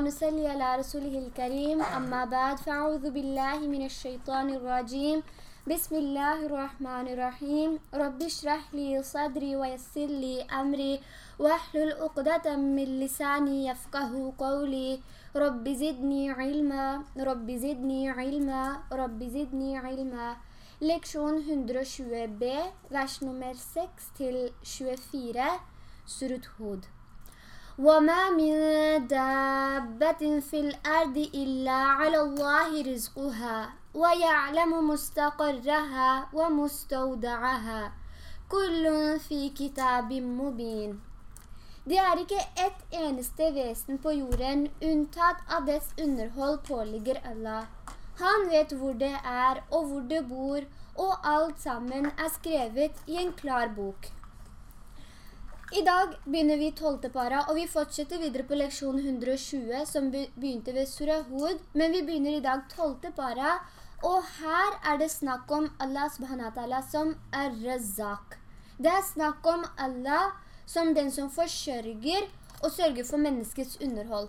ونصلي على رسوله الكريم. أما بعد فأعوذ بالله من الشيطان الرجيم. بسم الله الرحمن الرحيم. رب اشرح لي صدري ويسر لي أمري واحلل عقدة من لساني يفقه قولي. رب زدني علما. رب زدني علما. رب زدني علما. Leksjon 120b, vers nummer 6 til 24, Surut Hud. وما من دابة في الأرض إلا على الله رزقها ويعلم مستقرها ومستودعها كل في كتاب مبين Det er ikke ett eneste vesen på jorden unntatt at dets underhold påligger Allah. Han vet hvor det er og hvor det bor, og alt sammen er skrevet i en klar bok. I dag begynner vi 12. para, og vi fortsetter videre på leksjon 120, som begynte ved Surah Hud, men vi begynner i dag 12. para, og her er det snakk om Allah subhanahu som er razak. Det er snakk om Allah som den som forsørger og sørger for menneskets underhold.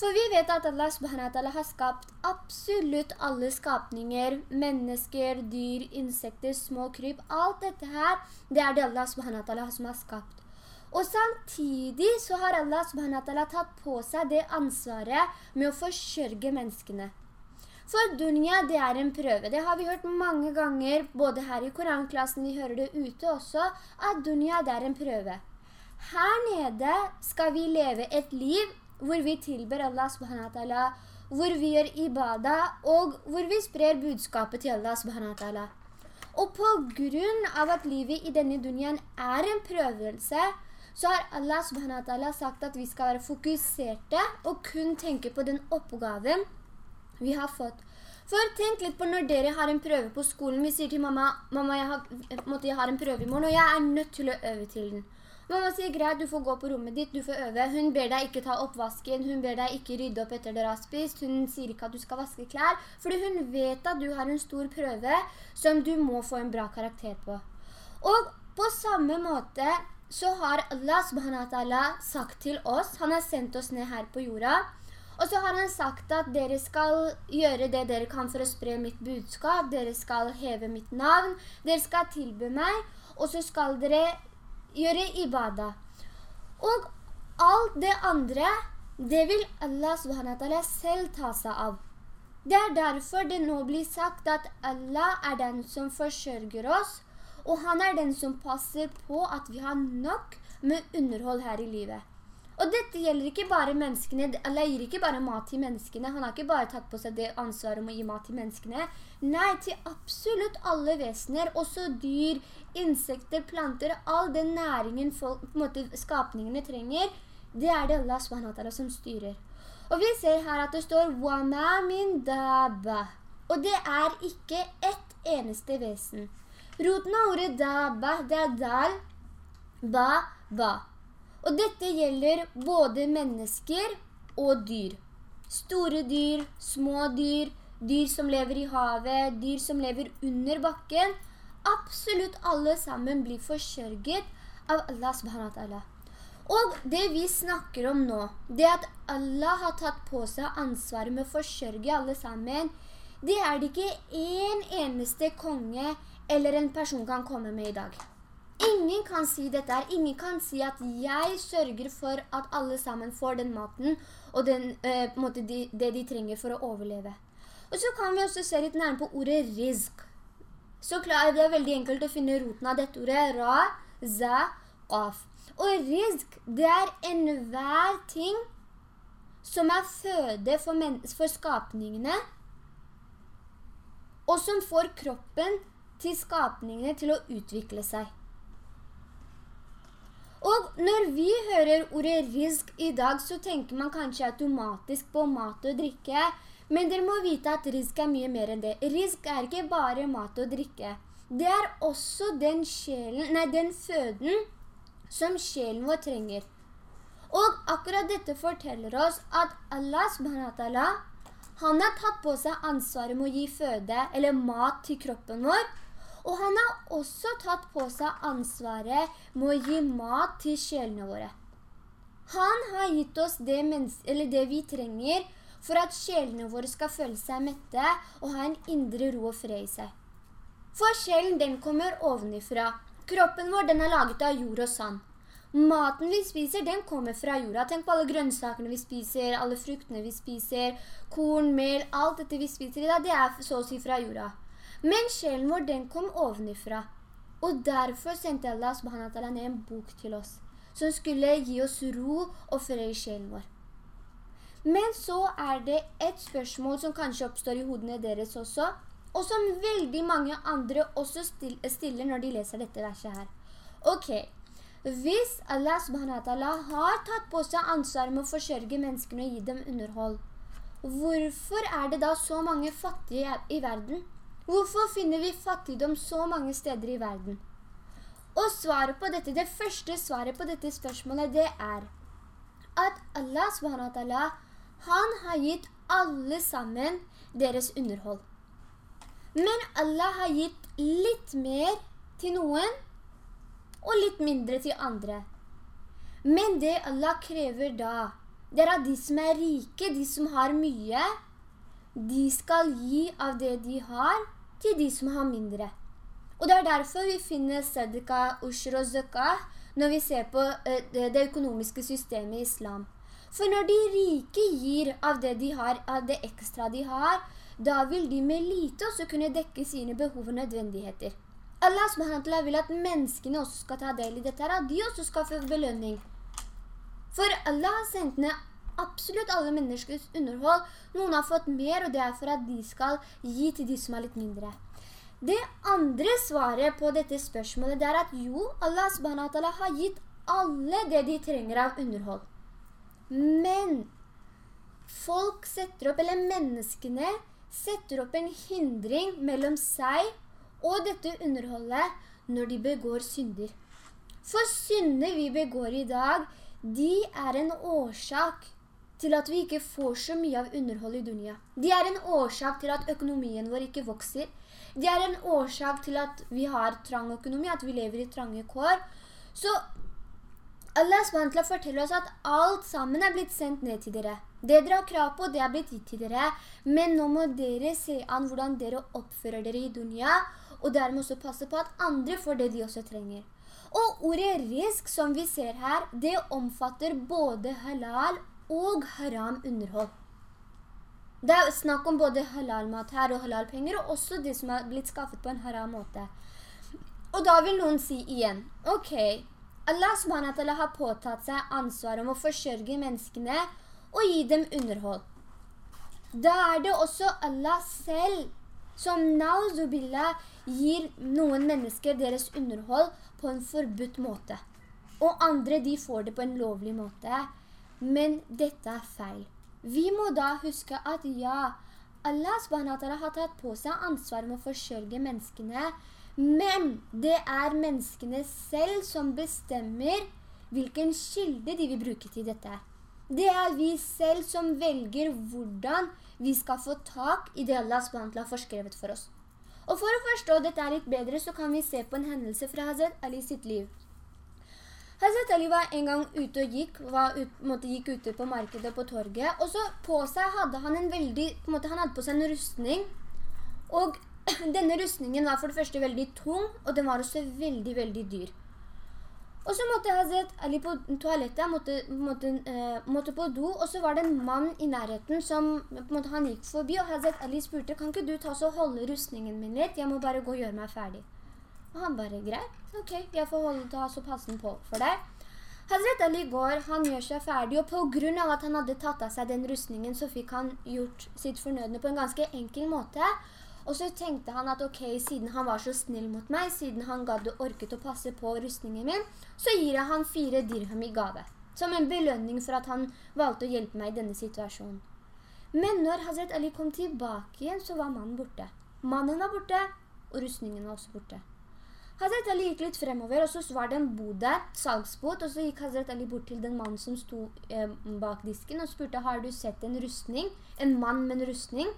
For vi vet at Allah subhanahu har skapt absolutt alle skapninger, mennesker, dyr, insekter, små kryp, alt dette her, det er det Allah subhanahu som har skapt. Og samtidig så har Allah subhanahu tatt på seg det ansvaret med å forsørge menneskene. For dunya, det er en prøve. Det har vi hørt mange ganger, både her i koranklassen, vi hører det ute også, at dunya, det er en prøve. Her nede skal vi leve et liv hvor vi tilber Allah subhanahu hvor vi gjør ibadah, og hvor vi sprer budskapet til Allah subhanahu Og på grunn av at livet i denne dunyan er en prøvelse, så har Allah subhanahu sagt at vi skal være fokuserte og kun tenke på den oppgaven vi har fått. For tenk litt på når dere har en prøve på skolen. Vi sier til mamma, mamma jeg har, jeg har en prøve i morgen, og jeg er nødt til å øve til den. Mamma sier, greit, du får gå på rommet ditt, du får øve. Hun ber deg ikke ta oppvasken, hun ber deg ikke rydde opp etter dere har spist, hun sier ikke at du skal vaske klær, fordi hun vet at du har en stor prøve som du må få en bra karakter på. Og på samme måte så har Allah subhanahu sagt til oss, han har sendt oss ned her på jorda, og så har han sagt at dere skal gjøre det dere kan for å spre mitt budskap, dere skal heve mitt navn, dere skal tilbe meg, og så skal dere gjøre ibadah. Og alt det andre, det vil Allah subhanahu selv ta seg av. Det er derfor det nå blir sagt at Allah er den som forsørger oss, og han er den som passer på at vi har nok med underhold her i livet. Og dette gjelder ikke bare menneskene, Allah gir ikke bare mat til menneskene, han har ikke bare tatt på seg det ansvaret om å gi mat til menneskene. Nei, til absolutt alle vesener, også dyr, insekter, planter, all den næringen folk, måte, skapningene trenger, det er det Allah SWT som styrer. Og vi ser her at det står «Wama min daba», og det er ikke ett eneste vesen. Roten av ordet daba, det er dal, ba, ba. Og dette gjelder både mennesker og dyr. Store dyr, små dyr, dyr som lever i havet, dyr som lever under bakken. Absolutt alle sammen blir forsørget av Allah subhanahu Og det vi snakker om nå, det at Allah har tatt på seg ansvaret med å forsørge alle sammen, det er det ikke en eneste konge eller en person kan komme med i dag. Ingen kan si dette her. Ingen kan si at jeg sørger for at alle sammen får den maten og den, måte, de, det de trenger for å overleve. Og så kan vi også se litt nærmere på ordet rizk. Så klar, det er veldig enkelt å finne roten av dette ordet. Ra, za, qaf. Og rizk, det er enhver ting som er føde for, for skapningene, og som får kroppen til skapningene til å utvikle seg. Og når vi hører ordet risk i dag, så tenker man kanskje automatisk på mat og drikke, men dere må vite at risk er mye mer enn det. Risk er ikke bare mat og drikke. Det er også den, sjelen, nei, den føden som sjelen vår trenger. Og akkurat dette forteller oss at Allah subhanahu han har tatt på seg ansvaret med å gi føde eller mat til kroppen vår, og han har også tatt på seg ansvaret med å gi mat til sjelene våre. Han har gitt oss det, det vi trenger for at sjelene våre skal føle seg mette og ha en indre ro og fred i seg. For sjelen, den kommer ovenifra. Kroppen vår, den er laget av jord og sand. Maten vi spiser, den kommer fra jorda. Tenk på alle grønnsakene vi spiser, alle fruktene vi spiser, korn, mel, alt dette vi spiser i dag, det er så å si fra jorda. Men sjelen vår, den kom ovenifra. Og derfor sendte Allah subhanahu ned en bok til oss som skulle gi oss ro og fred i sjelen vår. Men så er det et spørsmål som kanskje oppstår i hodene deres også, og som veldig mange andre også stiller når de leser dette verset her. Ok, hvis Allah subhanahu har tatt på seg ansvar med å forsørge menneskene og gi dem underhold, hvorfor er det da så mange fattige i verden? Hvorfor finner vi fattigdom så mange steder i verden? Og svaret på dette, det første svaret på dette spørsmålet, det er at Allah SWT, han har gitt alle sammen deres underhold. Men Allah har gitt litt mer til noen, og litt mindre til andre. Men det Allah krever da, det er at de som er rike, de som har mye, de skal gi av det de har til de som har mindre. Og det er derfor vi finner sadika, ushra og zakah når vi ser på eh, det økonomiske systemet i islam. For når de rike gir av det de har, av det ekstra de har, da vil de med lite også kunne dekke sine behov og nødvendigheter. Allah SWT vil at menneskene også skal ta del i dette, at de også skal få belønning. For Allah har sendt ned absolutt alle menneskers underhold. Noen har fått mer, og det er for at de skal gi til de som er litt mindre. Det andre svaret på dette spørsmålet det er at jo, Allah subhanahu har gitt alle det de trenger av underhold. Men folk setter opp, eller menneskene setter opp en hindring mellom seg og dette underholdet når de begår synder. For synder vi begår i dag, de er en årsak til at vi ikke får så mye av underhold i dunia. De er en årsak til at økonomien vår ikke vokser. De er en årsak til at vi har trang økonomi, at vi lever i trange kår. Så Allah SWT forteller oss at alt sammen er blitt sendt ned til dere. Det dere har krav på, det er blitt gitt til dere. Men nå må dere se an hvordan dere oppfører dere i dunia, og dere må også passe på at andre får det de også trenger. Og ordet risk som vi ser her, det omfatter både halal og haram underhold. Det er snakk om både halal-mat her og halal-penger, og også de som har blitt skaffet på en haram måte. Og da vil noen si igjen, ok, Allah subhanahu har påtatt seg ansvar om å forsørge menneskene og gi dem underhold. Da er det også Allah selv som nauzubillah gir noen mennesker deres underhold på en forbudt måte. Og andre de får det på en lovlig måte. Men dette er feil. Vi må da huske at ja, Allah SWT har tatt på seg ansvar med å forsørge menneskene, men det er menneskene selv som bestemmer hvilken skylde de vil bruke til dette. Det er vi selv som velger hvordan vi skal få tak i det Allah SWT har forskrevet for oss. Og for å forstå dette litt bedre, så kan vi se på en hendelse fra Hazret Ali sitt liv. Hazret Ali var en gang ute og gikk, ut, måtte, gikk ute på markedet på torget, og så på seg hadde han en veldig, på måte, han hadde på seg en rustning, og denne rustningen var for det første veldig tung, og den var også veldig, veldig dyr. Og så måtte Hazret Ali på toalettet, måtte, måtte, uh, måtte, på do, og så var det en mann i nærheten som måte, han gikk forbi, og Hazret Ali spurte, kan ikke du ta så holde rustningen min litt? Jeg må bare gå og gjøre meg ferdig. Og han bare, greit, ok, jeg får holde ta så passen på for deg. Hazret Ali går, han gjør seg ferdig, og på grunn av at han hadde tatt av seg den rustningen, så fikk han gjort sitt fornødende på en ganske enkel måte. Og så tenkte han at ok, siden han var så snill mot meg, siden han gadd orket å passe på rustningen min, så gir jeg han fire dirham i gave. Som en belønning for at han valgte å hjelpe meg i denne situasjonen. Men når Hazret Ali kom tilbake igjen, så var mannen borte. Mannen var borte, og rustningen var også borte. Hazret Ali gikk litt fremover, og så var det en bod der, salgsbod, og så gikk Hazret Ali bort til den mannen som sto eh, bak disken og spurte, har du sett en rustning? En mann med en rustning?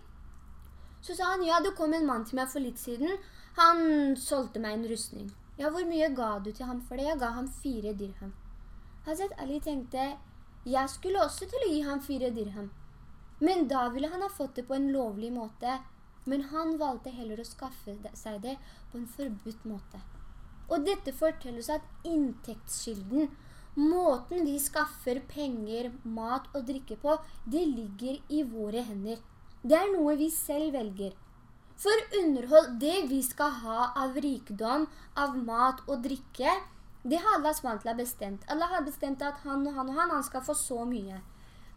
Så sa han, ja, det kom en mann til meg for litt siden. Han solgte meg en rustning. Ja, hvor mye ga du til ham for det? Jeg ga ham fire dirham. Hazret Ali tenkte, Jeg skulle også til å gi ham fire dirham. Men da ville han ha fått det på en lovlig måte. Men han valgte heller å skaffe seg det på en forbudt måte. Og dette forteller oss at inntektskilden, måten vi skaffer penger, mat og drikke på, det ligger i våre hender. Det er noe vi selv velger. For underhold, det vi skal ha av rikdom, av mat og drikke, det har Allah SWT bestemt. Allah har bestemt at han og han og han, han skal få så mye.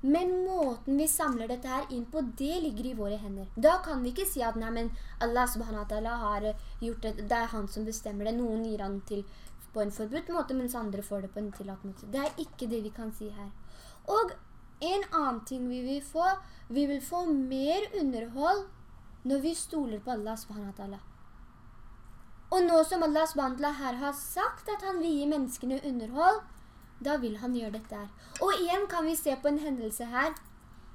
Men måten vi samler dette her inn på, det ligger i våre hender. Da kan vi ikke si at nei, men Allah subhanahu har gjort det, det er han som bestemmer det. Noen gir han til på en forbudt måte, mens andre får det på en tillatt måte. Det er ikke det vi kan si her. Og en annen ting vi vil få, vi vil få mer underhold når vi stoler på Allah subhanahu og nå som Allah SWT her har sagt at han vil gi menneskene underhold, da vil han gjøre dette her. Og igjen kan vi se på en hendelse her.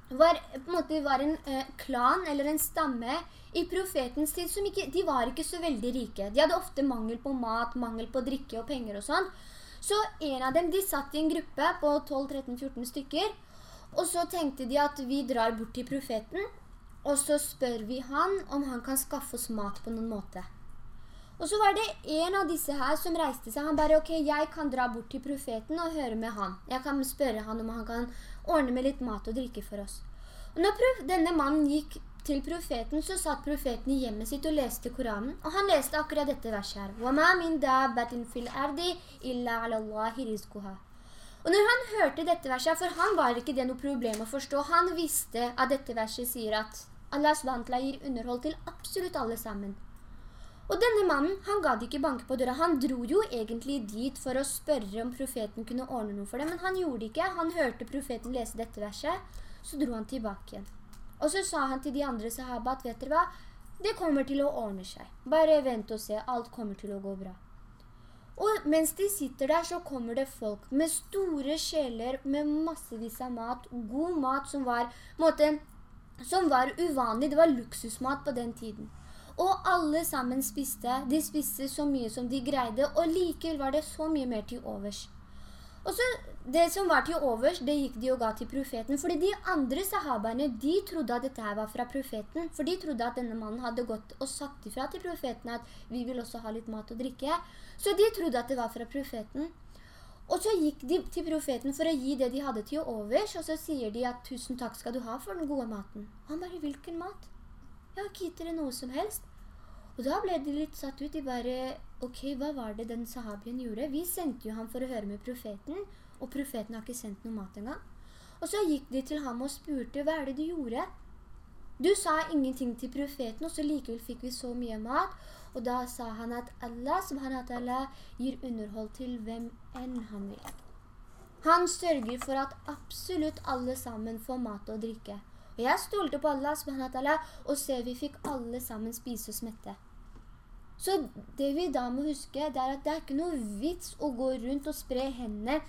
Var, på en måte var en eh, klan eller en stamme i profetens tid som ikke, de var ikke så veldig rike. De hadde ofte mangel på mat, mangel på drikke og penger og sånn. Så en av dem, de satt i en gruppe på 12-13-14 stykker, og så tenkte de at vi drar bort til profeten, og så spør vi han om han kan skaffe oss mat på noen måte. Og så var det en av disse her som reiste seg. Han bare, ok, jeg kan dra bort til profeten og høre med han. Jeg kan spørre han om han kan ordne med litt mat og drikke for oss. Og når denne mannen gikk til profeten, så satt profeten i hjemmet sitt og leste Koranen. Og han leste akkurat dette verset her. وَمَا مِن دَابَّةٍ فِي الْأَرْضِ إِلَّا عَلَى اللَّهِ رِزْقُهَا og når han hørte dette verset, for han var ikke det noe problem å forstå, han visste at dette verset sier at Allahs vantla gir underhold til absolutt alle sammen. Og denne mannen, han ga ikke banke på døra. Han dro jo egentlig dit for å spørre om profeten kunne ordne noe for det, men han gjorde det ikke. Han hørte profeten lese dette verset, så dro han tilbake igjen. Og så sa han til de andre sahaba at, vet dere hva? Det kommer til å ordne seg. Bare vent og se, alt kommer til å gå bra. Og mens de sitter der, så kommer det folk med store sjeler, med massevis av mat, god mat som var, måte, som var uvanlig. Det var luksusmat på den tiden. Og alle sammen spiste. De spiste så mye som de greide, og likevel var det så mye mer til overs. Og så det som var til overs, det gikk de og ga til profeten. Fordi de andre sahaberne, de trodde at dette her var fra profeten. For de trodde at denne mannen hadde gått og sagt ifra til profeten at vi vil også ha litt mat og drikke. Så de trodde at det var fra profeten. Og så gikk de til profeten for å gi det de hadde til overs, og så sier de at tusen takk skal du ha for den gode maten. Han bare, hvilken mat? Jeg har ikke noe som helst. Og da ble de litt satt ut. De bare, ok, hva var det den sahabien gjorde? Vi sendte jo ham for å høre med profeten, og profeten har ikke sendt noe mat engang. Og så gikk de til ham og spurte, hva er det du gjorde? Du sa ingenting til profeten, og så likevel fikk vi så mye mat. Og da sa han at Allah subhanahu gir underhold til hvem enn han vil. Han sørger for at absolutt alle sammen får mat og drikke. Og jeg stolte på Allah subhanahu og ser vi fikk alle sammen spise og smette. Så det vi da må huske, det er at det er ikke noe vits å gå rundt og spre hendene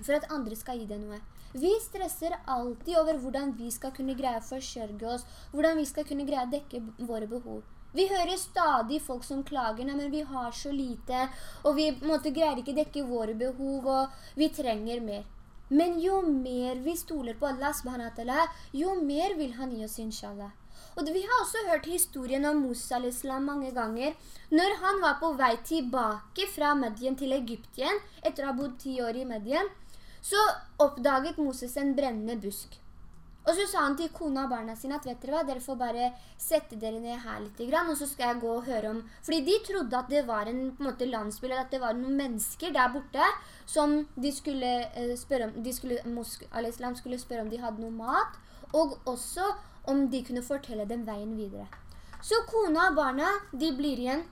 for at andre skal gi det noe. Vi stresser alltid over hvordan vi skal kunne greie å forsørge oss, hvordan vi skal kunne greie å dekke våre behov. Vi hører stadig folk som klager, men vi har så lite, og vi måte, greier ikke dekke våre behov, og vi trenger mer. Men jo mer vi stoler på Allah subhanahu jo mer vil han gi oss inshallah. Og vi har også hørt historien om Musa al-Islam mange ganger. Når han var på vei tilbake fra Medien til Egyptien, etter å ha bodd ti år i Medien, så oppdaget Moses en brennende busk. Og så sa han til kona og barna sine at vet dere hva, dere får bare sette dere ned her litt, og så skal jeg gå og høre om... Fordi de trodde at det var en, en måte, landsby, eller at det var noen mennesker der borte som de skulle eh, spørre om, de skulle, al-Islam skulle spørre om de hadde noe mat, og også om de kunne fortelle dem veien videre. Så kona og barna, de blir igjen,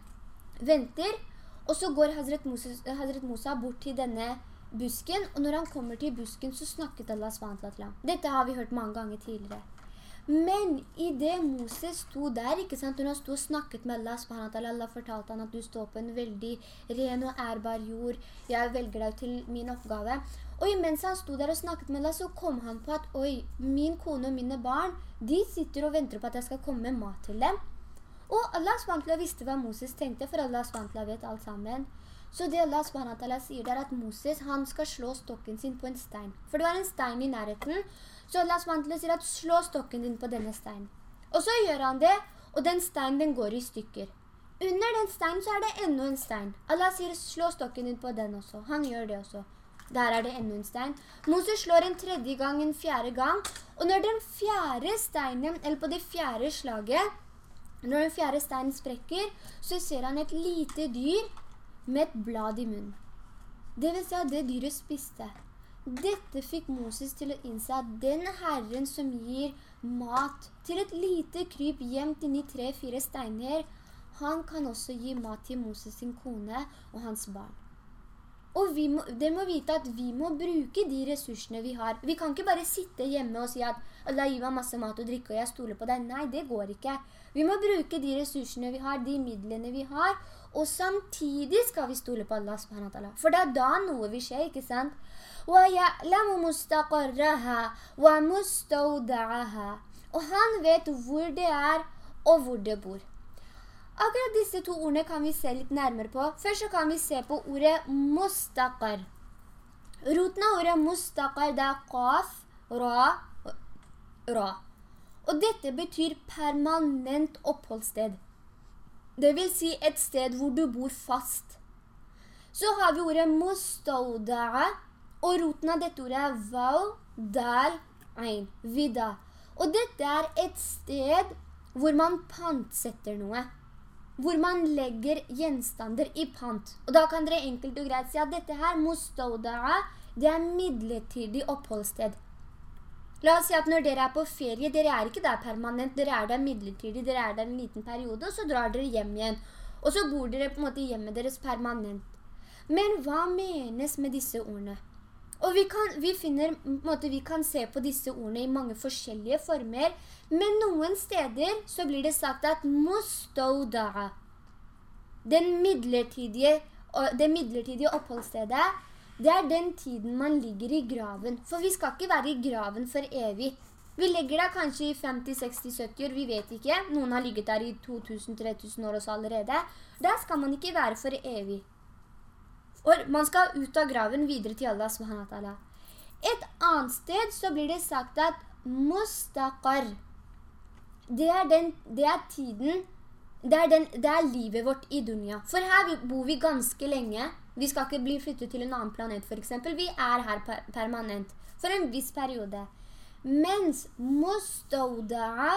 venter, og så går Hazret Musa, Hazret Musa bort til denne busken, og når han kommer til busken, så snakket Allah SWT. Dette har vi hørt mange ganger tidligere. Men i det Moses sto der, ikke sant, når han sto og snakket med Allah SWT, Allah fortalte han at du står på en veldig ren og ærbar jord, jeg velger deg til min oppgave. Og imens han sto der og snakket med Allah, så kom han på at, oi, min kone og mine barn, de sitter og venter på at jeg skal komme med mat til dem. Og Allah SWT visste hva Moses tenkte, for Allah SWT vet alt sammen. Så det Allah SWT sier der at Moses, han skal slå stokken sin på en stein. For det var en stein i nærheten. Så Allah SWT sier at slå stokken din på denne steinen. Og så gjør han det, og den steinen den går i stykker. Under den steinen så er det enda en stein. Allah sier slå stokken din på den også. Han gjør det også. Der er det enda en stein. Moses slår en tredje gang, en fjerde gang. Og når den fjerde steinen, eller på det fjerde slaget, når den fjerde steinen sprekker, så ser han et lite dyr med et blad i munnen. Det vil si at det dyret spiste. Dette fikk Moses til å innse at den herren som gir mat til et lite kryp gjemt inn i tre-fire steiner, han kan også gi mat til Moses sin kone og hans barn. Og vi må, det må vite at vi må bruke de ressursene vi har. Vi kan ikke bare sitte hjemme og si at Allah gir meg masse mat og drikke og jeg stoler på deg. Nei, det går ikke. Vi må bruke de ressursene vi har, de midlene vi har, og samtidig skal vi stole på Allah subhanahu For det er da noe vil skje, ikke sant? Og han vet hvor det er og hvor det bor. Akkurat disse to ordene kan vi se litt nærmere på. Først så kan vi se på ordet mustaqar. Roten av ordet mustaqar, er qaf, ra, ra. Og dette betyr permanent oppholdssted. Det vil si et sted hvor du bor fast. Så har vi ordet mustauda'a, og roten av dette ordet er val, dal, ein, vida. Og dette er et sted hvor man pantsetter noe hvor man legger gjenstander i pant. Og da kan dere enkelt og greit si at dette her, mustauda'a, det er midlertidig oppholdssted. La oss si at når dere er på ferie, dere er ikke der permanent, dere er der midlertidig, dere er der en liten periode, og så drar dere hjem igjen. Og så bor dere på en måte hjemme deres permanent. Men hva menes med disse ordene? Og vi kan, vi, finner, måte, vi kan se på disse ordene i mange forskjellige former, men noen steder så blir det sagt at mustauda'a, den midlertidige, det midlertidige oppholdsstedet, det er den tiden man ligger i graven. For vi skal ikke være i graven for evig. Vi legger der kanskje i 50, 60, 70 år, vi vet ikke. Noen har ligget der i 2000-3000 år også allerede. Der skal man ikke være for evig. Og man skal ut av graven videre til Allah subhanahu Et annet sted så blir det sagt at mustaqar, det er, den, det er tiden, det er, den, det er livet vårt i dunya. For her bor vi ganske lenge. Vi skal ikke bli flyttet til en annen planet for eksempel. Vi er her permanent for en viss periode. Mens mustauda'a,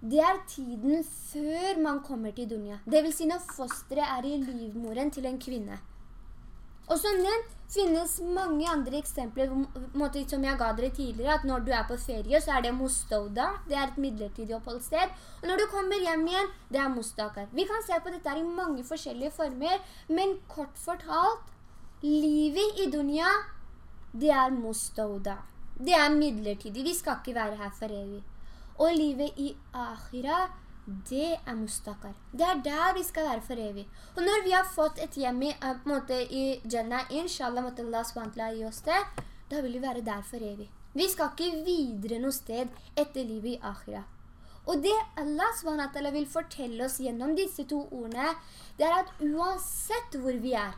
det er tiden før man kommer til dunya. Det vil si når fosteret er i livmoren til en kvinne. Og som nevnt finnes mange andre eksempler måte, som jeg ga dere tidligere, at når du er på ferie så er det mustauda, det er et midlertidig oppholdssted, og når du kommer hjem igjen, det er mustakar. Vi kan se på dette i mange forskjellige former, men kort fortalt, livet i dunya, det er mustauda. Det er midlertidig, vi skal ikke være her for evig. Og livet i akhira, det er mustakar. Det er der vi skal være for evig. Og når vi har fått et hjem i, uh, måte, i Jannah, inshallah måtte Allah SWT gi oss det, da vil vi være der for evig. Vi skal ikke videre noe sted etter livet i akhira. Og det Allah SWT vil fortelle oss gjennom disse to ordene, det er at uansett hvor vi er,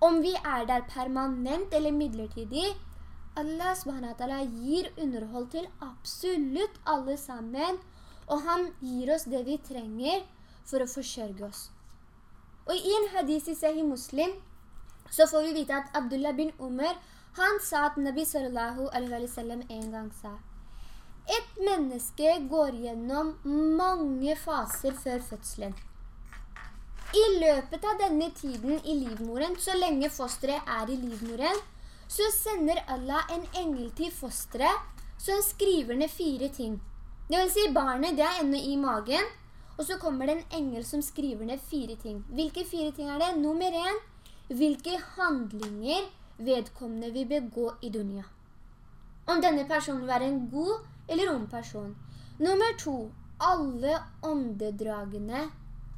om vi er der permanent eller midlertidig, Allah SWT gir underhold til absolutt alle sammen, og han gir oss det vi trenger for å forsørge oss. Og i en hadis i Sahih Muslim, så får vi vite at Abdullah bin Umar, han sa at Nabi sallallahu alaihi wa sallam en gang sa, et menneske går gjennom mange faser før fødselen. I løpet av denne tiden i livmoren, så lenge fosteret er i livmoren, så sender Allah en engel til fosteret som skriver ned fire ting. Det vil si barnet, det er enda i magen, og så kommer det en engel som skriver ned fire ting. Hvilke fire ting er det? Nummer en, hvilke handlinger vedkommende vil begå i dunia. Om denne personen vil være en god eller ond person. Nummer to, alle åndedragene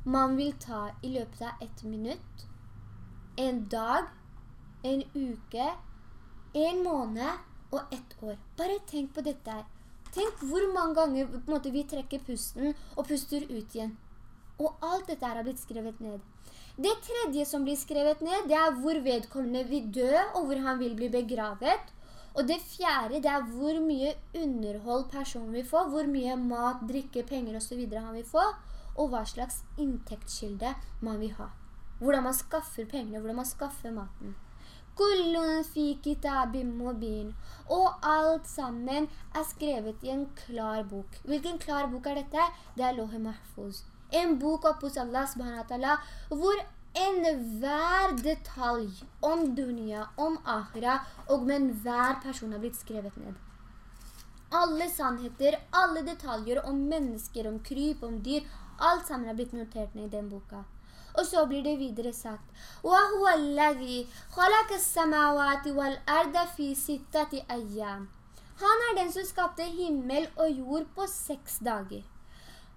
man vil ta i løpet av ett minutt, en dag, en uke, en måned og ett år. Bare tenk på dette her. Tenk hvor mange ganger måte, vi trekker pusten og puster ut igjen. Og alt dette har blitt skrevet ned. Det tredje som blir skrevet ned, det er hvor vedkommende vil dø, og hvor han vil bli begravet. Og det fjerde, det er hvor mye underhold personen vil få, hvor mye mat, drikke, penger og så videre han vil få, og hva slags inntektskilde man vil ha. Hvordan man skaffer pengene, hvordan man skaffer maten. Og alt sammen er skrevet i en klar bok. Hvilken klar bok er dette? Det er Lohi Mahfuz. En bok oppe hos Allah subhanahu hvor enhver detalj om dunya, om akhira og med enhver person har blitt skrevet ned. Alle sannheter, alle detaljer om mennesker, om kryp, om dyr, alt sammen har blitt notert ned i den boka. Og så blir det videre sagt وَهُوَ الَّذِي خَلَقَ السَّمَاوَاتِ وَالْأَرْضَ فِي سِتَّةِ أَيَّامِ Han er den som skapte himmel og jord på seks dager.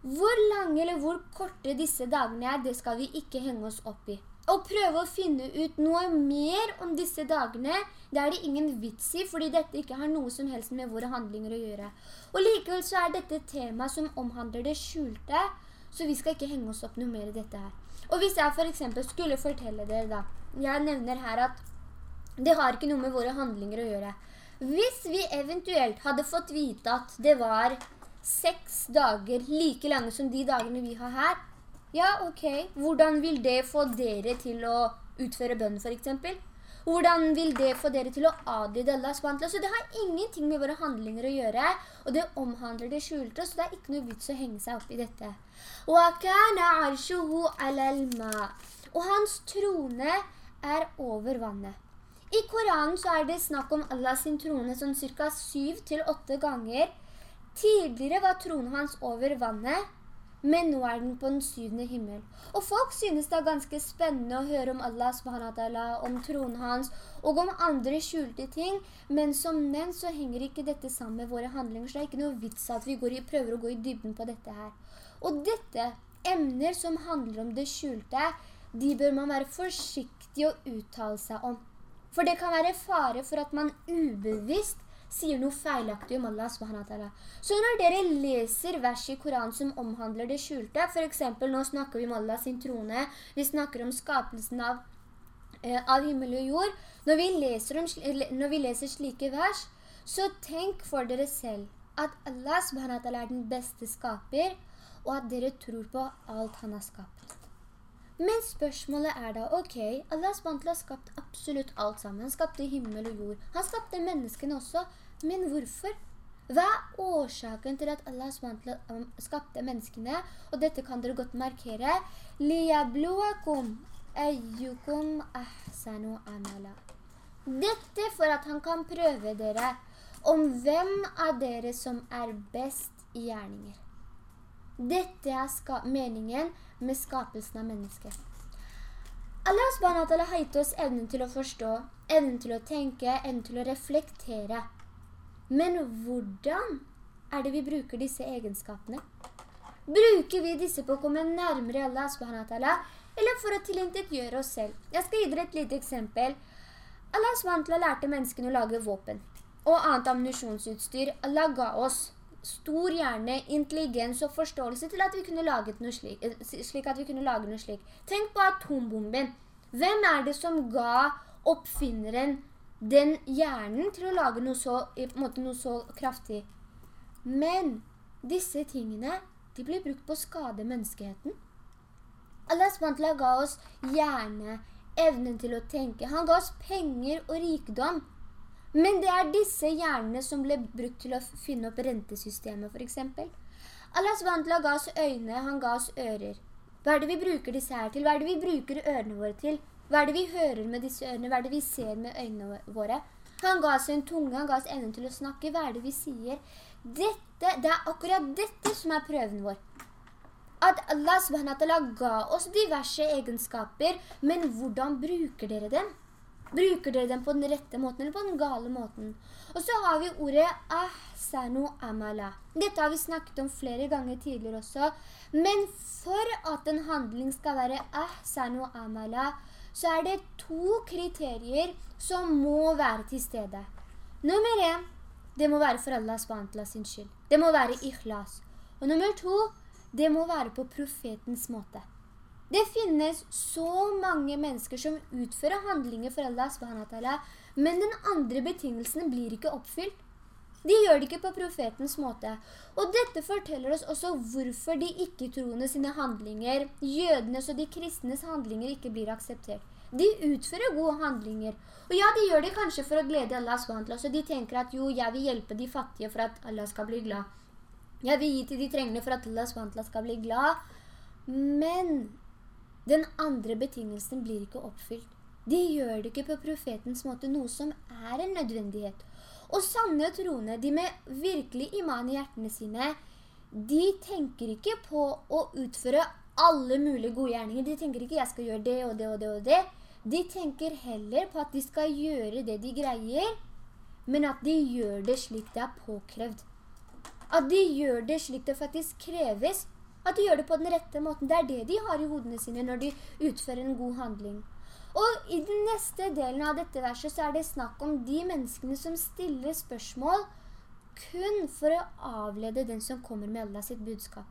Hvor lange eller hvor korte disse dagene er, det skal vi ikke henge oss opp i. Og prøve å finne ut noe mer om disse dagene, det er det ingen vits i, fordi dette ikke har noe som helst med våre handlinger å gjøre. Og likevel så er dette tema som omhandler det skjulte, så vi skal ikke henge oss opp noe mer i dette her. Og hvis jeg for eksempel skulle fortelle dere da, jeg nevner her at det har ikke noe med våre handlinger å gjøre. Hvis vi eventuelt hadde fått vite at det var seks dager like lange som de dagene vi har her. Ja, ok. Hvordan vil det få dere til å utføre bønn for eksempel? Hvordan vil det få dere til å adlyde Allah SWT? Så det har ingenting med våre handlinger å gjøre, og det omhandler det skjulte, så det er ikke noe vits å henge seg opp i dette. Og hans trone er over vannet. I Koranen så er det snakk om Allahs trone sånn cirka syv til åtte ganger, Tidligere var tronen hans over vannet, men nå er den på den syvende himmel. Og folk synes det er ganske spennende å høre om Allah om tronen hans og om andre skjulte ting, men som nevnt så henger ikke dette sammen med våre handlinger, så det er ikke noe vits at vi i, prøver å gå i dybden på dette her. Og dette, emner som handler om det skjulte, de bør man være forsiktig å uttale seg om. For det kan være fare for at man ubevisst sier noe feilaktig om Allah subhanahu Så når dere leser vers i Koran som omhandler det skjulte, for eksempel nå snakker vi om Allah sin trone, vi snakker om skapelsen av, eh, av himmel og jord, når vi, om, når vi, leser slike vers, så tenk for dere selv at Allah subhanahu er den beste skaper, og at dere tror på alt han har skapt. Men spørsmålet er da, ok, Allah har skapt absolutt alt sammen. Han skapte himmel og jord. Han skapte menneskene også. Men hvorfor? Hva er årsaken til at Allah um, skapte menneskene? Og dette kan dere godt markere. لِيَبْلُوَكُمْ أَيُّكُمْ أَحْسَنُ amala. Dette for at han kan prøve dere om hvem av dere som er best i gjerninger. Dette er meningen med skapelsen av mennesket. Allah SWT har gitt oss evnen til å forstå, evnen til å tenke, evnen til å reflektere. Men hvordan er det vi bruker disse egenskapene? Bruker vi disse på å komme nærmere Allah SWT, eller for å tilintetgjøre oss selv? Jeg skal gi dere et lite eksempel. Allah SWT lærte menneskene å lage våpen og annet ammunisjonsutstyr. Allah ga oss stor hjerne, intelligens og forståelse til at vi kunne lage noe slik, eh, slik at vi kunne lage noe slik. Tenk på atombomben. Hvem er det som ga oppfinneren den hjernen til å lage noe så, måte, noe så kraftig. Men disse tingene, de blir brukt på å skade menneskeheten. Allah SWT ga oss hjerne, evnen til å tenke. Han ga oss penger og rikdom. Men det er disse hjernene som ble brukt til å finne opp rentesystemet, for eksempel. Allah SWT ga oss øyne, han ga oss ører. Hva er det vi bruker disse her til? Hva er det vi bruker ørene våre til? Hva er det vi hører med disse ørene? Hva er det vi ser med øynene våre? Han ga oss en tunge, han ga oss evnen til å snakke. Hva er det vi sier? Dette, det er akkurat dette som er prøven vår. At Allah subhanahu ga oss diverse egenskaper, men hvordan bruker dere dem? Bruker dere den på den rette måten eller på den gale måten? Og så har vi ordet ahsanu amala. Dette har vi snakket om flere ganger tidligere også. Men for at en handling skal være ahsanu amala, så er det to kriterier som må være til stede. Nummer en, det må være for Allah SWT sin skyld. Det må være ikhlas. Og nummer to, det må være på profetens måte. Det finnes så mange mennesker som utfører handlinger for Allah subhanahu men den andre betingelsen blir ikke oppfylt. De gjør det ikke på profetens måte. Og dette forteller oss også hvorfor de ikke-troende sine handlinger, jødenes og de kristnes handlinger ikke blir akseptert. De utfører gode handlinger. Og ja, de gjør det kanskje for å glede Allah SWT. Så de tenker at jo, jeg vil hjelpe de fattige for at Allah skal bli glad. Jeg vil gi til de trengende for at Allah SWT skal bli glad. Men den andre betingelsen blir ikke oppfylt. De gjør det ikke på profetens måte, noe som er en nødvendighet. Og sanne troende, de med virkelig iman i hjertene sine, de tenker ikke på å utføre alle mulige gode gjerninger. De tenker ikke, jeg skal gjøre det og det og det og det. De tenker heller på at de skal gjøre det de greier, men at de gjør det slik det er påkrevd. At de gjør det slik det faktisk kreves. At de gjør det på den rette måten. Det er det de har i hodene sine når de utfører en god handling. Og i den neste delen av dette verset så er det snakk om de menneskene som stiller spørsmål kun for å avlede den som kommer med Allah sitt budskap.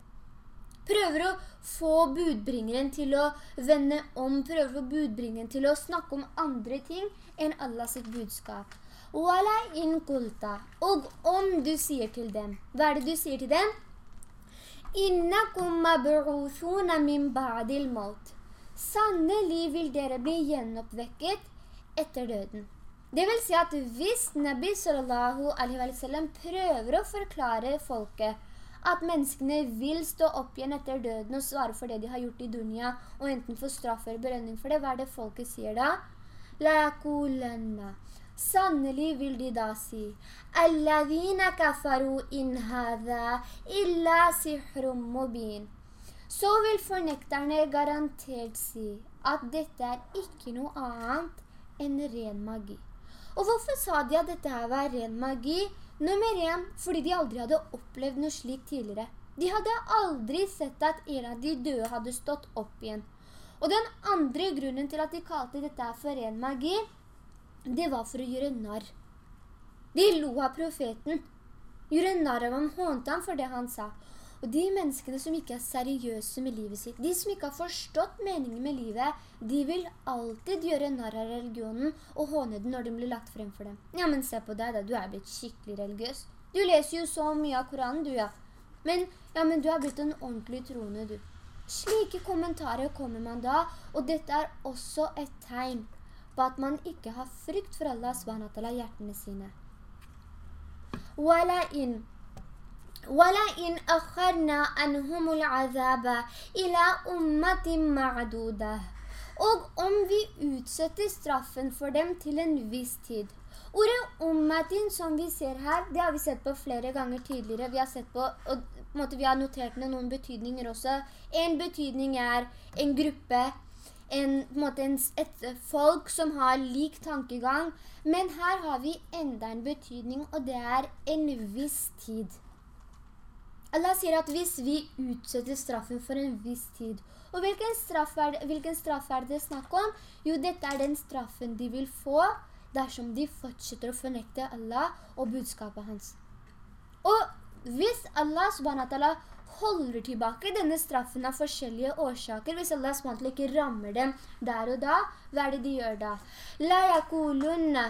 Prøver å få budbringeren til å vende om, prøver å få budbringeren til å snakke om andre ting enn Allah sitt budskap. Og om du sier til dem, hva er det du sier til dem? «Innakum mabruthuna min ba'dil maut» Sannelig vil dere bli gjenoppvekket etter døden. Det vil si at hvis Nabi sallallahu alaihi wa sallam prøver å forklare folket at menneskene vil stå opp igjen etter døden og svare for det de har gjort i dunya, og enten få straff eller berønning for det, hva er det folket sier da? La kulanna. Sannelig vil de da si Alladhina kafaru in hadha illa sihrum mubin så vil fornekterne garantert si at dette er ikke noe annet enn ren magi. Og hvorfor sa de at dette her var ren magi? Nummer én, fordi de aldri hadde opplevd noe slik tidligere. De hadde aldri sett at en av de døde hadde stått opp igjen. Og den andre grunnen til at de kalte dette for ren magi, det var for å gjøre narr. De lo av profeten, gjorde narr av ham, hånte ham for det han sa. Og de menneskene som ikke er seriøse med livet sitt, de som ikke har forstått meningen med livet, de vil alltid gjøre narr av religionen og håne den når den blir lagt frem for dem. Ja, men se på deg da, du er blitt skikkelig religiøs. Du leser jo så mye av Koranen, du, ja. Men, ja, men du er blitt en ordentlig troende, du. Slike kommentarer kommer man da, og dette er også et tegn på at man ikke har frykt for Allah SWT hjertene sine. Wala in ولئن أخرنا عنهم العذاب إلى أمة معدودة Og om vi utsetter straffen for dem til en viss tid. Ordet ummatin som vi ser her, det har vi sett på flere ganger tidligere. Vi har sett på, og på måte, vi har notert ned noen betydninger også. En betydning er en gruppe, en, måte, en, et folk som har lik tankegang. Men her har vi enda en betydning, og det er en viss tid. Allah sier at hvis vi utsetter straffen for en viss tid, og hvilken straff er det, hvilken straff er det snakk om? Jo, dette er den straffen de vil få dersom de fortsetter å fornekte Allah og budskapet hans. Og hvis Allah subhanahu holder tilbake denne straffen av forskjellige årsaker, hvis Allah SWT ikke rammer dem der og da, hva er det de gjør da? La yakulunna,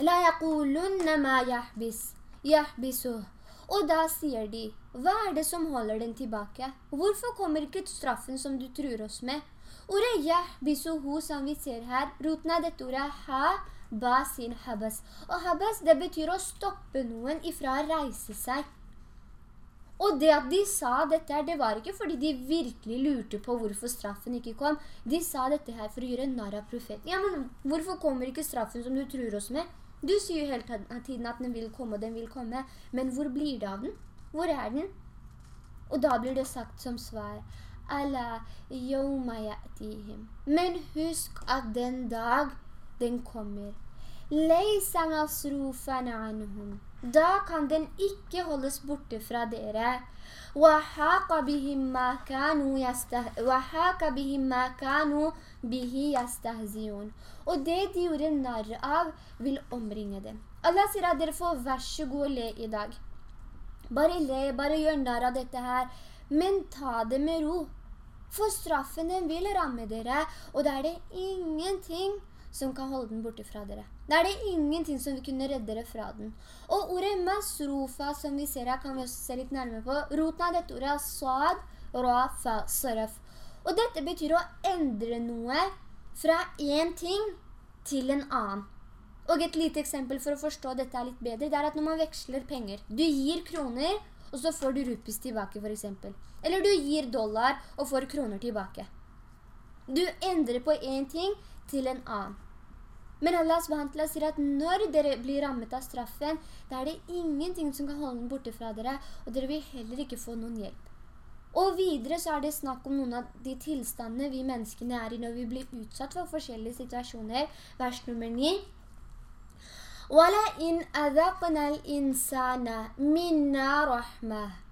la yakulunna ma yahbis, yahbisuh. Og da sier de, hva er det som holder den tilbake? Hvorfor kommer ikke straffen som du tror oss med? Ordet yahbisuhu som vi ser her, roten av dette ordet ha, ba sin habas. Og habas, det betyr å stoppe noen ifra å reise seg. Og det at de sa dette her, det var ikke fordi de virkelig lurte på hvorfor straffen ikke kom. De sa dette her for å gjøre narr av profeten. Ja, men hvorfor kommer ikke straffen som du tror oss med? Du sier jo hele tiden at den vil komme, og den vil komme. Men hvor blir det av den? Hvor er den? Og da blir det sagt som svar. Men husk at den dag, den kommer. Leisa masrufan anhum. Da kan den ikke holdes borte fra dere. وحاق بهم ما كانوا يسته... وحاق بهم ما كانوا به يستهزئون og det de gjorde narr av vil omringe dem. Allah sier at dere får vær så god le i dag. Bare le, bare gjør narr av dette her. men ta det med ro. For straffen den vil ramme dere, og da er det ingenting som kan holde den borte fra dere. Da er det ingenting som vil kunne redde dere fra den. Og ordet masrufa, som vi ser her, kan vi også se litt nærmere på. Roten av dette ordet er sad, rafa, saraf. Og dette betyr å endre noe fra en ting til en annen. Og et lite eksempel for å forstå dette er litt bedre, det er at når man veksler penger, du gir kroner, og så får du rupis tilbake for eksempel. Eller du gir dollar og får kroner tilbake. Du endrer på en ting til en annen. Men Allah SWT sier at når dere blir rammet av straffen, da er det ingenting som kan holde den borte fra dere, og dere vil heller ikke få noen hjelp. Og videre så er det snakk om noen av de tilstandene vi menneskene er i når vi blir utsatt for forskjellige situasjoner. Vers nummer 9. وَلَئِنْ أَذَقْنَا الْإِنسَانَ مِنَّا رَحْمَةً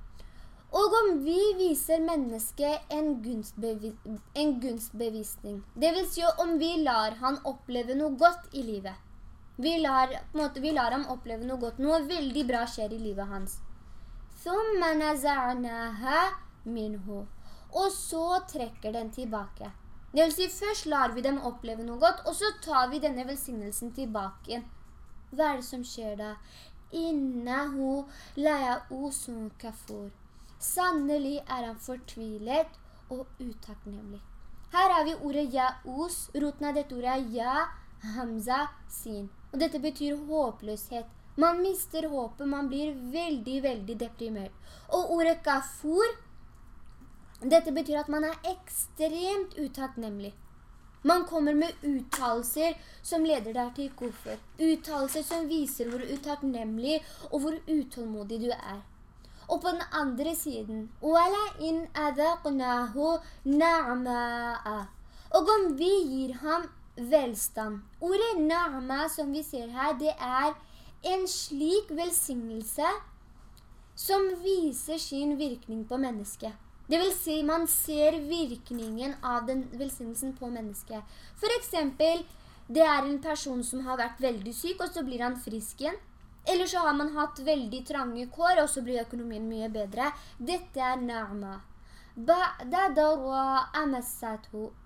og om vi viser mennesket en, gunstbevis en gunstbevisning, det vil si om vi lar han oppleve noe godt i livet. Vi lar, måte, vi lar ham oppleve noe godt, noe veldig bra skjer i livet hans. Og så trekker den tilbake. Det vil si, først lar vi dem oppleve noe godt, og så tar vi denne velsignelsen tilbake. Hva er det som skjer da? Innahu la ya'usun kafur. Sannelig er han fortvilet og utakknemlig. Her har vi ordet ja-os. Roten av dette ordet er ja, hamza, sin. Og dette betyr håpløshet. Man mister håpet, man blir veldig, veldig deprimert. Og ordet kafur, dette betyr at man er ekstremt utakknemlig. Man kommer med uttalelser som leder deg til koffer. Uttalelser som viser hvor utakknemlig og hvor utålmodig du er. Og på den andre siden Og om vi gir ham velstand. Ordet na'ma som vi ser her, det er en slik velsignelse som viser sin virkning på mennesket. Det vil si, man ser virkningen av den velsignelsen på mennesket. For eksempel, det er en person som har vært veldig syk, og så blir han frisk igjen. Eller så har man hatt veldig trange kår, og så blir økonomien mye bedre. Dette er na'ma.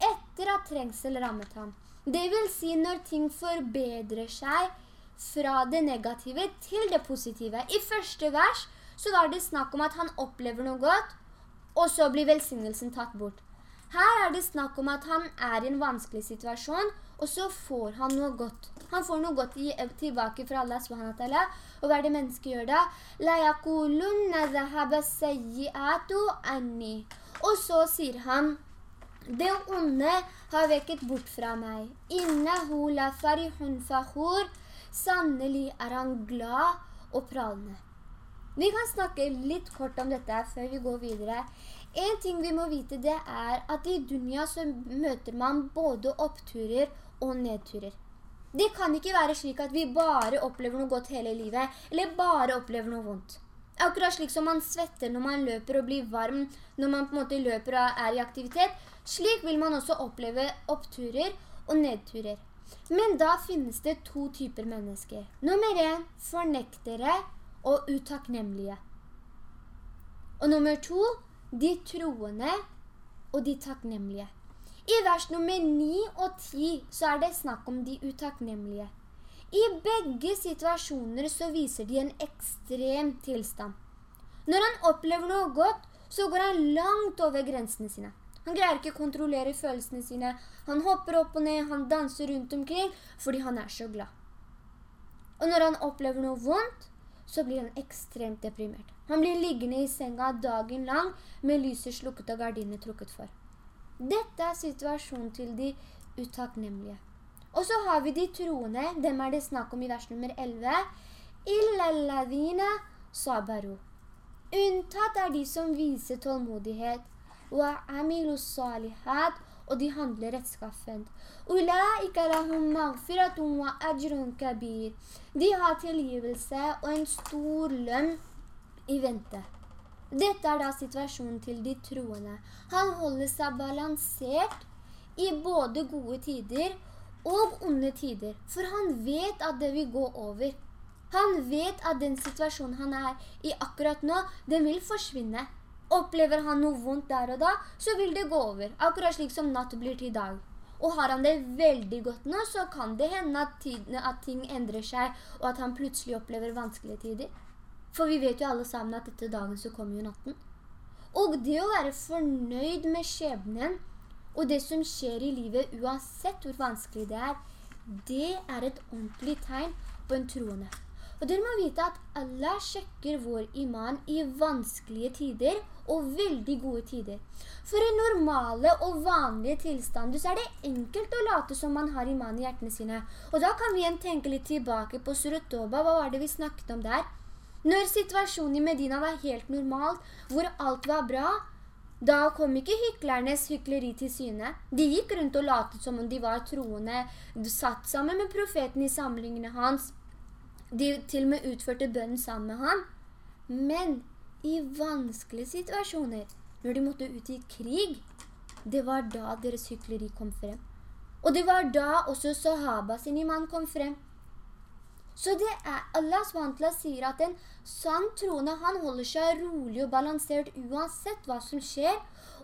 Etter at trengsel rammet ham. Det vil si når ting forbedrer seg fra det negative til det positive. I første vers så var det snakk om at han opplever noe godt, og så blir velsignelsen tatt bort. Her er det snakk om at han er i en vanskelig situasjon, og så får han noe godt. Han får noe godt tilbake fra Allah SWT. Og hva er det mennesket gjør da? Og så sier han, «Det onde har vekket bort fra meg. Innehu la farihun fahur. Sannelig er han glad og pralende. Vi kan snakke litt kort om dette før vi går videre. En ting vi må vite det er at i dunya så møter man både oppturer og nedturer. Det kan ikke være slik at vi bare opplever noe godt hele livet, eller bare opplever noe vondt. Akkurat slik som man svetter når man løper og blir varm, når man på en måte løper og er i aktivitet, slik vil man også oppleve oppturer og nedturer. Men da finnes det to typer mennesker. Nummer en, fornektere og utakknemlige. Og nummer to, de troende og de takknemlige. I vers nummer 9 og 10 så er det snakk om de utakknemlige. I begge situasjoner så viser de en ekstrem tilstand. Når han opplever noe godt, så går han langt over grensene sine. Han greier ikke å kontrollere følelsene sine. Han hopper opp og ned, han danser rundt omkring, fordi han er så glad. Og når han opplever noe vondt, så blir han ekstremt deprimert. Han blir liggende i senga dagen lang med lyset slukket og gardinene trukket for. Dette er situasjonen til de utakknemlige. Og så har vi de troende, dem er det snakk om i vers nummer 11. Illalladina sabaru. Unntatt er de som viser tålmodighet. Wa amilu salihat og de handler rettskaffent. De har tilgivelse og en stor lønn i vente. Dette er da situasjonen til de troende. Han holder seg balansert i både gode tider og onde tider, for han vet at det vil gå over. Han vet at den situasjonen han er i akkurat nå, den vil forsvinne. Opplever han noe vondt der og da, så vil det gå over. Akkurat slik som natt blir til dag. Og har han det veldig godt nå, så kan det hende at, tiden, at ting endrer seg, og at han plutselig opplever vanskelige tider. For vi vet jo alle sammen at etter dagen så kommer jo natten. Og det å være fornøyd med skjebnen, og det som skjer i livet, uansett hvor vanskelig det er, det er et ordentlig tegn på en troende. Og dere må vite at Allah sjekker vår iman i vanskelige tider og veldig gode tider. For i normale og vanlige tilstander så er det enkelt å late som man har iman i hjertene sine. Og da kan vi igjen tenke litt tilbake på Surutoba, Hva var det vi snakket om der? Når situasjonen i Medina var helt normalt, hvor alt var bra, da kom ikke hyklernes hykleri til syne. De gikk rundt og latet som om de var troende, satt sammen med profeten i samlingene hans, de til og med utførte bønnen sammen med han. Men i vanskelige situasjoner, når de måtte ut i krig, det var da deres hykleri kom frem. Og det var da også sahaba sin iman kom frem. Så det er Allah SWT sier at en sann troende, han holder seg rolig og balansert uansett hva som skjer.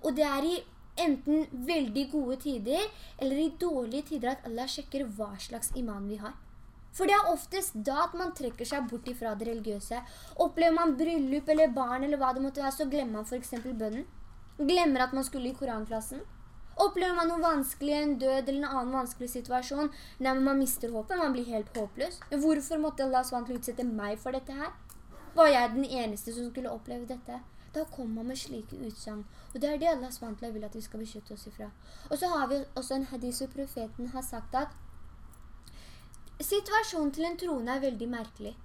Og det er i enten veldig gode tider eller i dårlige tider at Allah sjekker hva slags iman vi har. For det er oftest da at man trekker seg bort ifra det religiøse. Opplever man bryllup eller barn eller hva det måtte være, så glemmer man for eksempel bønnen. Glemmer at man skulle i koranklassen. Opplever man noe vanskelig, en død eller en annen vanskelig situasjon, nei, man mister håpet, man blir helt håpløs. Hvorfor måtte Allah SWT utsette meg for dette her? Var jeg den eneste som skulle oppleve dette? Da kommer man med slike utsagn. Og det er det Allah SWT vil at vi skal beskytte oss ifra. Og så har vi også en hadis hvor profeten har sagt at Situasjonen til en troende er veldig merkelig.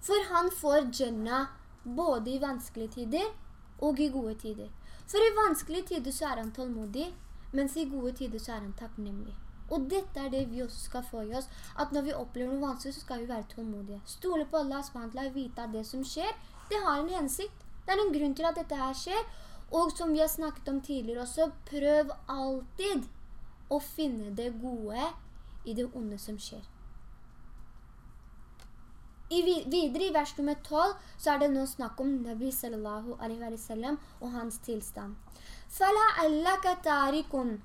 For han får Jannah både i vanskelige tider og i gode tider. For i vanskelige tider så er han tålmodig, mens i gode tider så er han takknemlig. Og dette er det vi også skal få i oss, at når vi opplever noe vanskelig, så skal vi være tålmodige. Stole på Allah SWT, vite at det som skjer, det har en hensikt. Det er en grunn til at dette her skjer. Og som vi har snakket om tidligere også, prøv alltid å finne det gode i det onde som skjer. I, videre i vers nummer 12 så er det nå snakk om Nabi sallallahu alaihi wa sallam og hans tilstand. فَلَعَلَّكَ تَارِكُمْ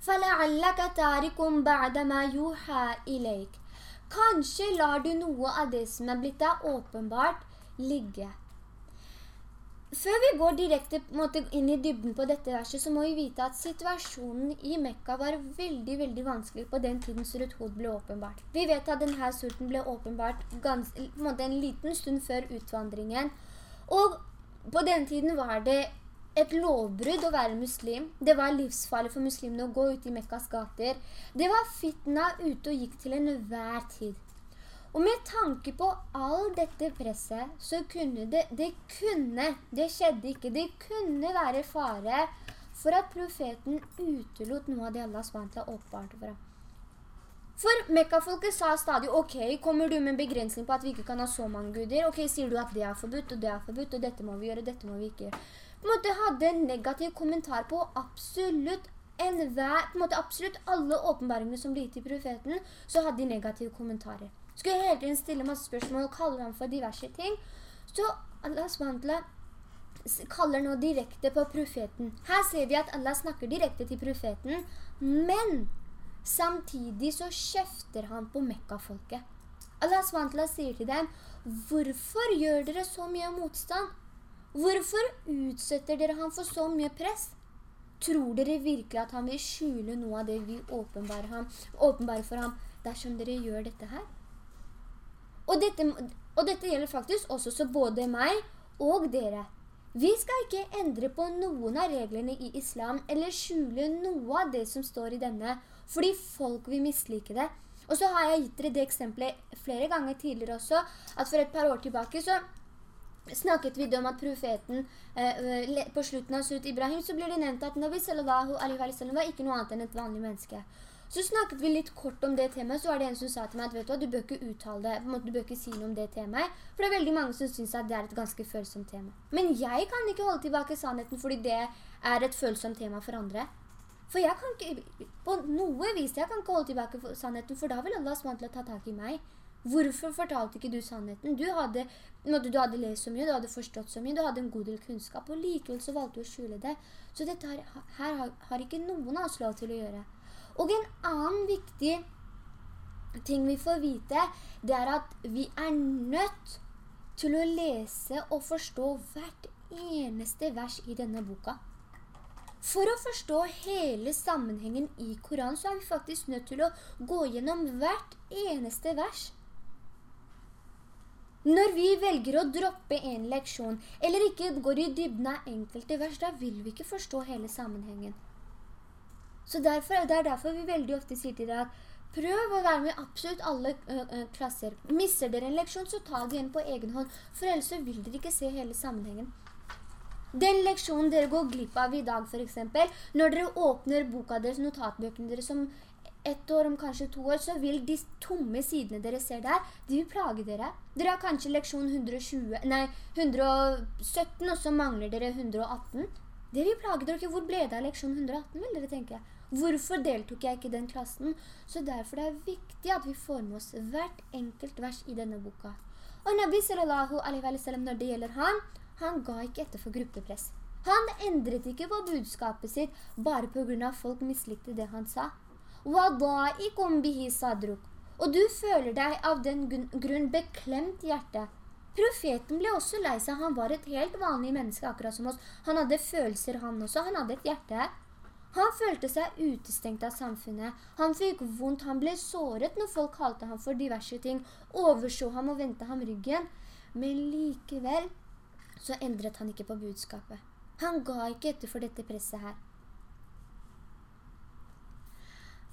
فَلَعَلَّكَ تَارِكُمْ بَعْدَ مَا يُوحَى إِلَيْكَ Kanskje lar du noe av det som er blitt deg åpenbart ligge. Før vi går direkte måte, inn i dybden på dette verset, så må vi vite at situasjonen i Mekka var veldig, veldig vanskelig på den tiden Surat Hud ble åpenbart. Vi vet at denne surten ble åpenbart gans, måte, en liten stund før utvandringen. Og på den tiden var det et lovbrudd å være muslim. Det var livsfarlig for muslimene å gå ut i Mekkas gater. Det var fitna ute og gikk til enhver tid. Og med tanke på all dette presset, så kunne det, det kunne, det skjedde ikke, det kunne være fare for at profeten utelot noe av det Allah SWT oppvarte for ham. For Mekka-folket sa stadig, ok, kommer du med en begrensning på at vi ikke kan ha så mange guder? Ok, sier du at det er forbudt, og det er forbudt, og dette må vi gjøre, dette må vi ikke gjøre. På en måte hadde en negativ kommentar på absolutt enhver, på en måte absolutt alle åpenbaringene som ble gitt til profeten, så hadde de negative kommentarer. Skulle hele tiden stille masse spørsmål og kalle ham for diverse ting. Så Allah SWT kaller nå direkte på profeten. Her ser vi at Allah snakker direkte til profeten, men samtidig så kjefter han på Mekka-folket. Allah SWT sier til dem, hvorfor gjør dere så mye motstand? Hvorfor utsetter dere ham for så mye press? Tror dere virkelig at han vil skjule noe av det vi åpenbarer, ham, åpenbarer for ham dersom dere gjør dette her? Og dette, og dette gjelder faktisk også så både meg og dere. Vi skal ikke endre på noen av reglene i islam, eller skjule noe av det som står i denne, fordi folk vil mislike det. Og så har jeg gitt dere det eksempelet flere ganger tidligere også, at for et par år tilbake så snakket vi om at profeten eh, på slutten av Surat Ibrahim så blir det nevnt at Nabi sallallahu alaihi wa sallam var ikke noe annet enn et vanlig menneske. Så snakket vi litt kort om det temaet, så var det en som sa til meg at vet du du bør ikke uttale det, måte, du bør ikke si noe om det temaet, for det er veldig mange som synes at det er et ganske følsomt tema. Men jeg kan ikke holde tilbake sannheten fordi det er et følsomt tema for andre. For jeg kan ikke, på noe vis, jeg kan ikke holde tilbake sannheten, for da vil Allah SWT ta tak i meg. Hvorfor fortalte ikke du sannheten? Du hadde, du hadde lest så mye, du hadde forstått så mye, du hadde en god del kunnskap, og likevel så valgte du å skjule det. Så dette her, her har, har ikke noen av oss lov til å gjøre. Og en annen viktig ting vi får vite, det er at vi er nødt til å lese og forstå hvert eneste vers i denne boka. For å forstå hele sammenhengen i Koran, så er vi faktisk nødt til å gå gjennom hvert eneste vers. Når vi velger å droppe en leksjon, eller ikke går i dybden av enkelte vers, da vil vi ikke forstå hele sammenhengen. Så derfor, det er derfor vi veldig ofte sier til dere at prøv å være med absolutt alle klasser. Misser dere en leksjon, så ta det igjen på egen hånd, for ellers vil dere ikke se hele sammenhengen. Den leksjonen dere går glipp av i dag, for eksempel, når dere åpner boka deres, notatbøkene deres som ett år, om kanskje to år, så vil de tomme sidene dere ser der, de vil plage dere. Dere har kanskje leksjon 120, nei, 117, og så mangler dere 118. Det vil plage dere. ikke. Hvor ble det av leksjon 118, vil dere tenke? Hvorfor deltok jeg ikke den klassen? Så derfor det er viktig at vi får med oss hvert enkelt vers i denne boka. Og Nabi sallallahu alaihi wa sallam, når det gjelder han, han ga ikke etter for gruppepress. Han endret ikke på budskapet sitt bare på grunn av folk mislikte det han sa. Og du føler deg av den grunn beklemt hjerte. Profeten ble også lei seg. Han var et helt vanlig menneske, akkurat som oss. Han hadde følelser, han også. Han hadde et hjerte. Han følte seg utestengt av samfunnet. Han fikk vondt, han ble såret når folk kalte ham for diverse ting, overså ham og ventet ham ryggen. Men likevel så endret han ikke på budskapet. Han ga ikke etter for dette presset her.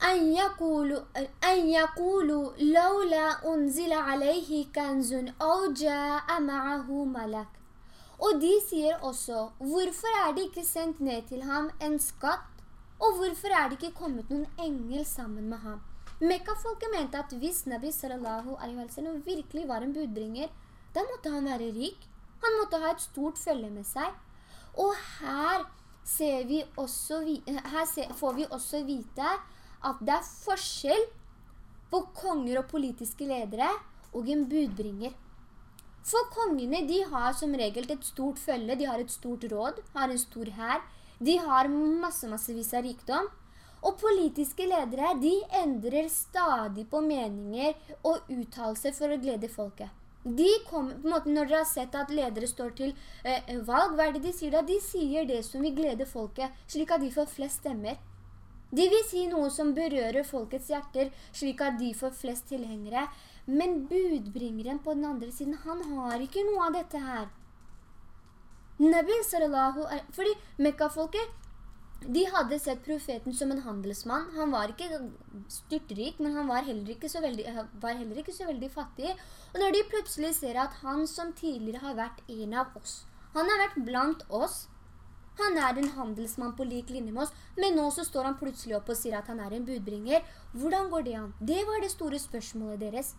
أن يقولوا أن يقولوا لولا أنزل عليه كنز أو جاء معه ملك Og de sier også, hvorfor er det ikke sendt ned til ham en skatt? Og hvorfor er det ikke kommet noen engel sammen med ham? Mekka-folket mente at hvis Nabi sallallahu alaihi wa sallam virkelig var en budbringer, da måtte han være rik. Han måtte ha et stort følge med seg. Og her, vi også, her får vi også vite at det er forskjell på konger og politiske ledere og en budbringer. For kongene, de har som regel et stort følge, de har et stort råd, har en stor her, de har masse, massevis av rikdom. Og politiske ledere, de endrer stadig på meninger og uttalelser for å glede folket. De kommer, på en måte, når dere har sett at ledere står til eh, valg, hva er det de sier da? De sier det som vil glede folket, slik at de får flest stemmer. De vil si noe som berører folkets hjerter, slik at de får flest tilhengere. Men budbringeren på den andre siden, han har ikke noe av dette her. Nabi sallallahu Fordi Mekka-folket, de hadde sett profeten som en handelsmann. Han var ikke styrtrik, men han var heller, veldig, var heller ikke så veldig fattig. Og når de plutselig ser at han som tidligere har vært en av oss, han har vært blant oss, han er en handelsmann på lik linje med oss, men nå så står han plutselig opp og sier at han er en budbringer. Hvordan går det an? Det var det store spørsmålet deres.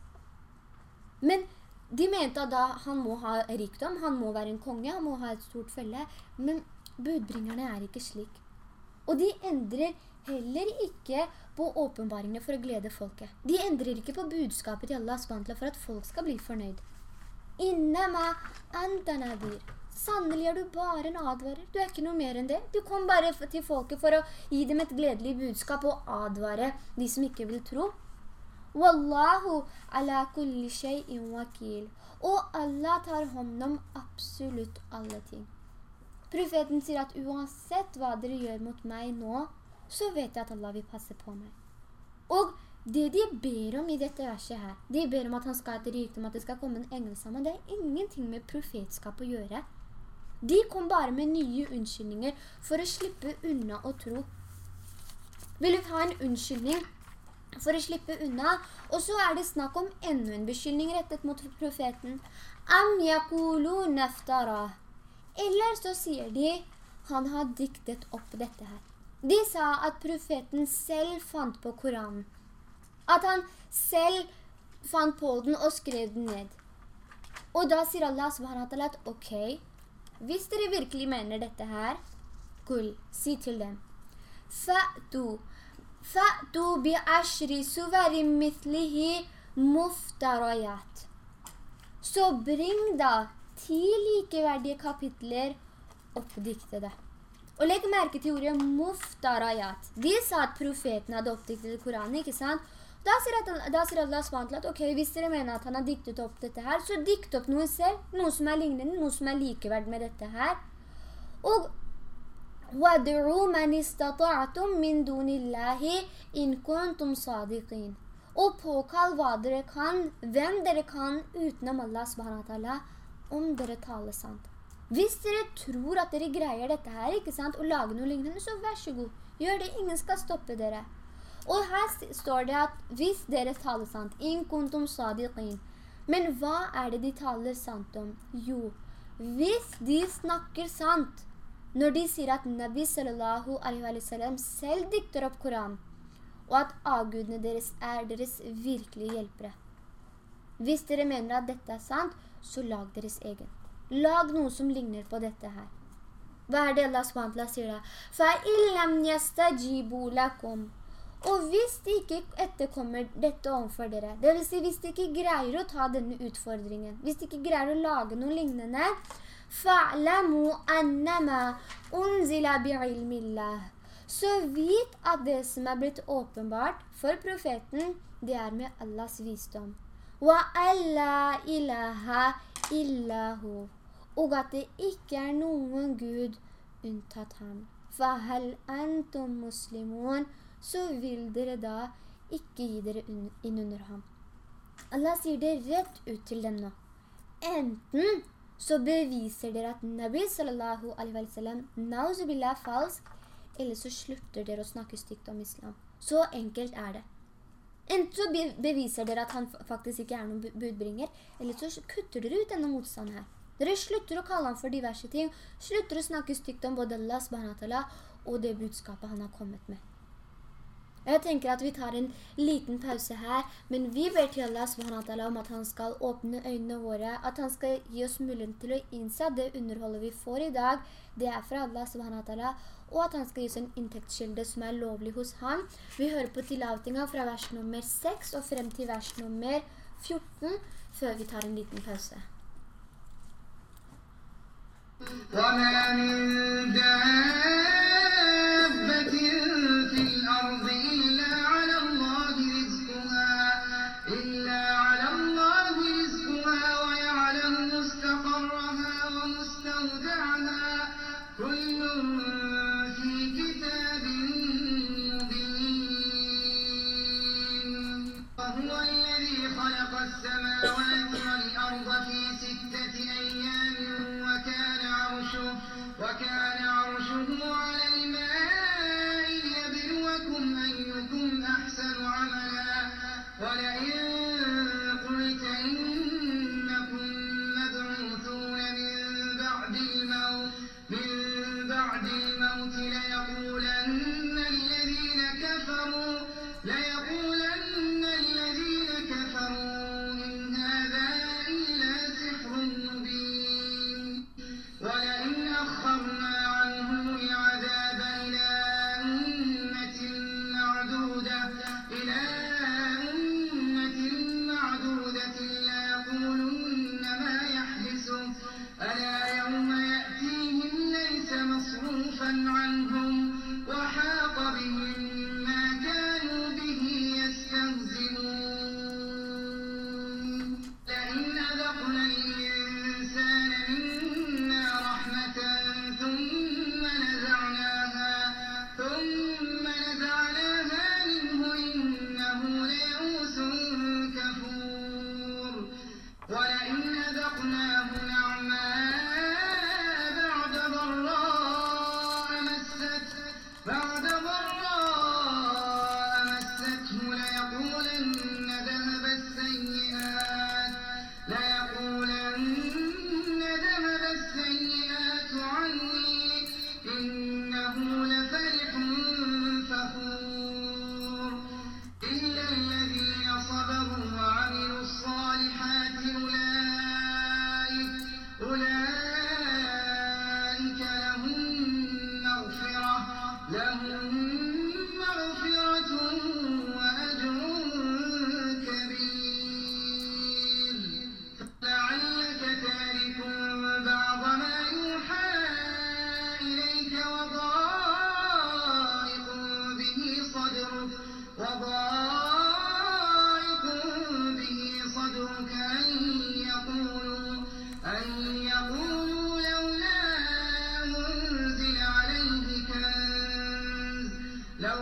Men de mente at da han må ha rikdom, han må være en konge, han må ha et stort felle, men budbringerne er ikke slik. Og de endrer heller ikke på åpenbaringene for å glede folket. De endrer ikke på budskapet til Allah for at folk skal bli fornøyd. Innama antanadir. Sannelig er du bare en advarer. Du er ikke noe mer enn det. Du kom bare til folket for å gi dem et gledelig budskap og advare de som ikke vil tro. Wallahu ala kulli shay'in wakil. Og Allah tar hånd om absolutt alle ting. Profeten sier at uansett hva dere gjør mot meg nå, så vet jeg at Allah vil passe på meg. Og det de ber om i dette verset her, de ber om at han skal ha et rykte om at det skal komme en engel sammen, det er ingenting med profetskap å gjøre. De kom bare med nye unnskyldninger for å slippe unna å tro. Vil du ha en unnskyldning for å slippe unna? Og så er det snakk om enda en beskyldning rettet mot profeten. Am yakulu naftara. Eller så sier de, han har diktet opp dette her. De sa at profeten selv fant på Koranen. At han selv fant på den og skrev den ned. Og da sier Allah subhanahu at ok, hvis dere virkelig mener dette her, kul, si til dem. Fa'tu, fa'tu bi ashri suvarim mithlihi muftarayat. Så bring da ti likeverdige kapitler oppdiktede. Og legg merke til ordet muftarayat. De sa at profeten hadde oppdiktet Koranen, ikke sant? Da sier, at, da sier Allah SWT at ok, hvis dere mener at han har diktet opp dette her, så dikt opp noe selv, noe som er lignende, noe som er likeverd med dette her. Og وَدْعُوا مَنْ إِسْتَطَعْتُمْ مِنْ دُونِ اللَّهِ إِنْ كُنْتُمْ صَادِقِينَ Og påkall hva dere kan, hvem dere kan utenom Allah subhanahu om dere taler sant. Hvis dere tror at dere greier dette her, ikke sant, og lager noe lignende, så vær så god. Gjør det, ingen skal stoppe dere. Og her står det at hvis dere taler sant, in kuntum sadiqin. Men hva er det de taler sant om? Jo, hvis de snakker sant, når de sier at Nabi sallallahu alaihi wa sallam selv dikter opp Koran, og at avgudene deres er deres virkelige hjelpere. Hvis dere mener at dette er sant, så lag deres egen. Lag noe som ligner på dette her. Hva er det Allah SWT sier da? فَإِلَّمْ يَسْتَجِبُوا لَكُمْ Og hvis de ikke etterkommer dette overfor dere, det vil si hvis de ikke greier å ta denne utfordringen, hvis de ikke greier å lage noe lignende, فَعْلَمُوا أَنَّمَا أُنزِلَ بِعِلْمِ اللَّهِ Så vit at det som er blitt åpenbart for profeten, det er med Allahs visdom. وَأَلَّا إِلَهَ إِلَّهُ og at det ikke er noen Gud unntatt ham. فَهَلْ أَنْتُمْ muslimun, så vil dere da ikke gi dere inn under ham. Allah sier det rett ut til dem nå. Enten så beviser dere at Nabi sallallahu alaihi wa sallam nauzubillah falsk, eller så slutter dere å snakke stygt om islam. Så enkelt er det. Enten så beviser dere at han faktisk ikke er noen budbringer, eller så kutter dere ut denne motstanden her. Dere slutter å kalle ham for diverse ting, slutter å snakke stygt om både Allah og det budskapet han har kommet med. Jeg tenker at vi tar en liten pause her, men vi ber til Allah subhanahu om at han skal åpne øynene våre, at han skal gi oss mulighet til å innse at det underholdet vi får i dag, det er fra Allah subhanahu og at han skal gi oss en inntektskilde som er lovlig hos ham. Vi hører på tilavtinga fra vers nummer 6 og frem til vers nummer 14, før vi tar en liten pause. وما من دابة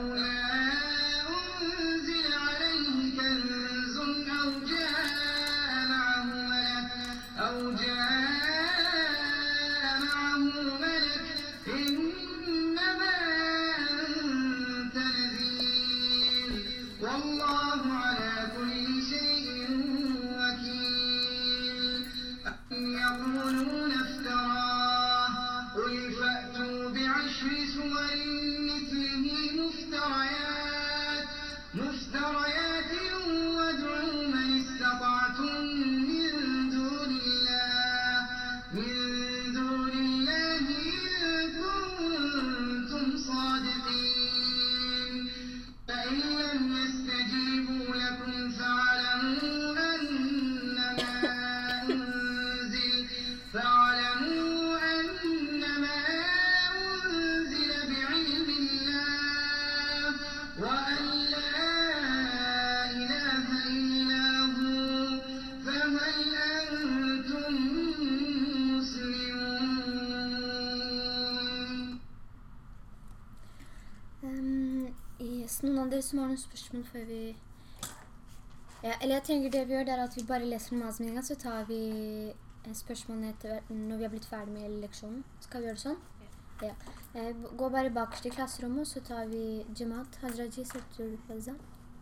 لولا som har noen spørsmål før vi... Ja, eller jeg tenker det vi gjør, det er at vi bare leser gang, så tar vi eh, spørsmålene etter hvert når vi har blitt ferdig med leksjonen. Skal vi gjøre det sånn? Ja. ja. gå bare bakerst i klasserommet, så tar vi Jamaat Hadraji Satur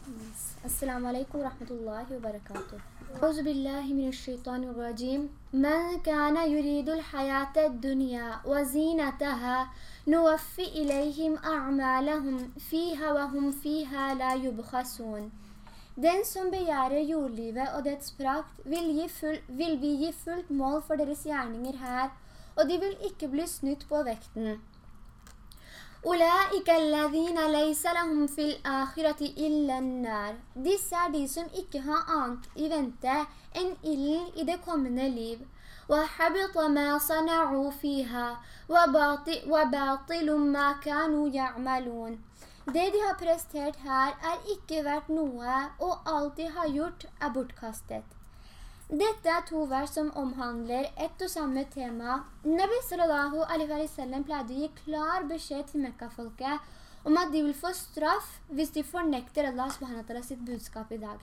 Faza. Yes. Assalamu alaikum wa rahmatullahi wa barakatuh. أعوذ بالله من الشيطان الرجيم من كان يريد الحياة الدنيا وزينتها نوفي إليهم أعمالهم فيها وهم فيها لا يبخسون Den som begjærer jordlivet og dets prakt, vil, gi full, vil vi gi fullt mål for deres gjerninger her, og de vil ikke bli snytt på vekten. أولئك الذين ليس لهم في الآخرة إلا النار. Disse er de som ikke har annet i vente enn ilden i det kommende liv. وحبط ما صنعوا فيها وباطل, وباطل ما كانوا يعملون. Det de har prestert her er ikke verdt noe, og alt de har gjort er bortkastet. Dette er to vers som omhandler ett og samme tema. Nabi sallallahu alaihi wa sallam pleide å gi klar beskjed til Mekka-folket om at de vil få straff hvis de fornekter Allah subhanahu sitt budskap i dag.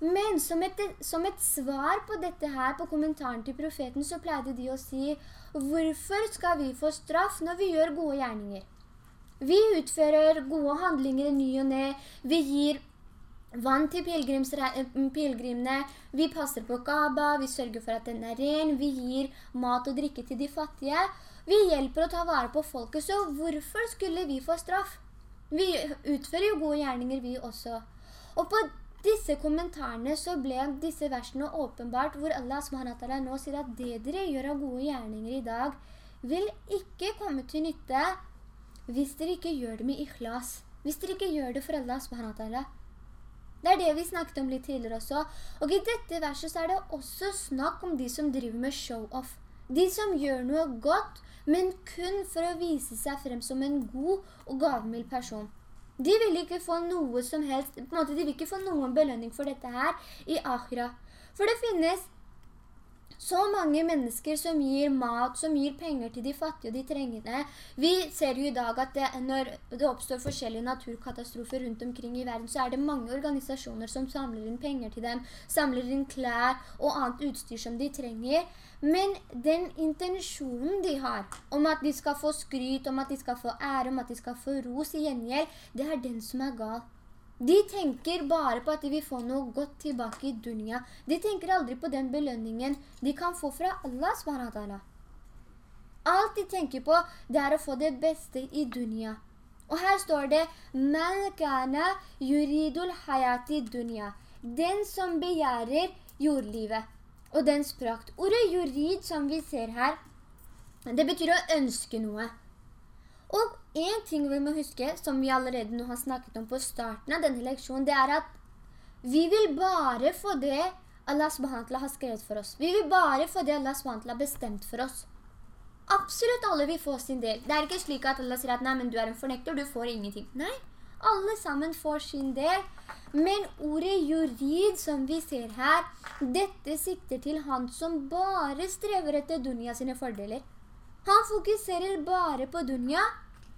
Men som et, som et svar på dette her, på kommentaren til profeten, så pleide de å si Hvorfor skal vi få straff når vi gjør gode gjerninger? Vi utfører gode handlinger ny og ned, Vi gir vann til pilgrimene, vi passer på Kaaba, vi sørger for at den er ren, vi gir mat og drikke til de fattige. Vi hjelper å ta vare på folket, så hvorfor skulle vi få straff? Vi utfører jo gode gjerninger vi også. Og på disse kommentarene så ble disse versene åpenbart hvor Allah SWT nå sier at det dere gjør av gode gjerninger i dag vil ikke komme til nytte hvis dere ikke gjør det med ikhlas. Hvis dere ikke gjør det for Allah SWT. Det er det vi snakket om litt tidligere også. Og i dette verset så er det også snakk om de som driver med show-off. De som gjør noe godt, men kun for å vise seg frem som en god og gavmild person. De vil ikke få noe som helst, på en måte, de vil ikke få noen belønning for dette her i Akhira. For det finnes så mange mennesker som gir mat, som gir penger til de fattige og de trengende. Vi ser jo i dag at det, når det oppstår forskjellige naturkatastrofer rundt omkring i verden, så er det mange organisasjoner som samler inn penger til dem, samler inn klær og annet utstyr som de trenger. Men den intensjonen de har om at de skal få skryt, om at de skal få ære, om at de skal få ros i gjengjeld, det er den som er gal. De tenker bare på at de vil få noe godt tilbake i dunya. De tenker aldri på den belønningen de kan få fra Allah SWT. Alt de tenker på, det er å få det beste i dunya. Og her står det «Man kana yuridul hayati dunya». Den som begjærer jordlivet og dens prakt. Ordet jurid som vi ser her, det betyr å ønske noe. Og en ting vi må huske, som vi allerede nå har snakket om på starten av denne leksjonen, det er at vi vil bare få det Allah SWT har skrevet for oss. Vi vil bare få det Allah SWT har bestemt for oss. Absolutt alle vil få sin del. Det er ikke slik at Allah sier at men du er en fornekter, du får ingenting. Nei, Alle sammen får sin del. Men ordet jurid som vi ser her, dette sikter til han som bare strever etter dunia sine fordeler. Han fokuserer bare på dunya,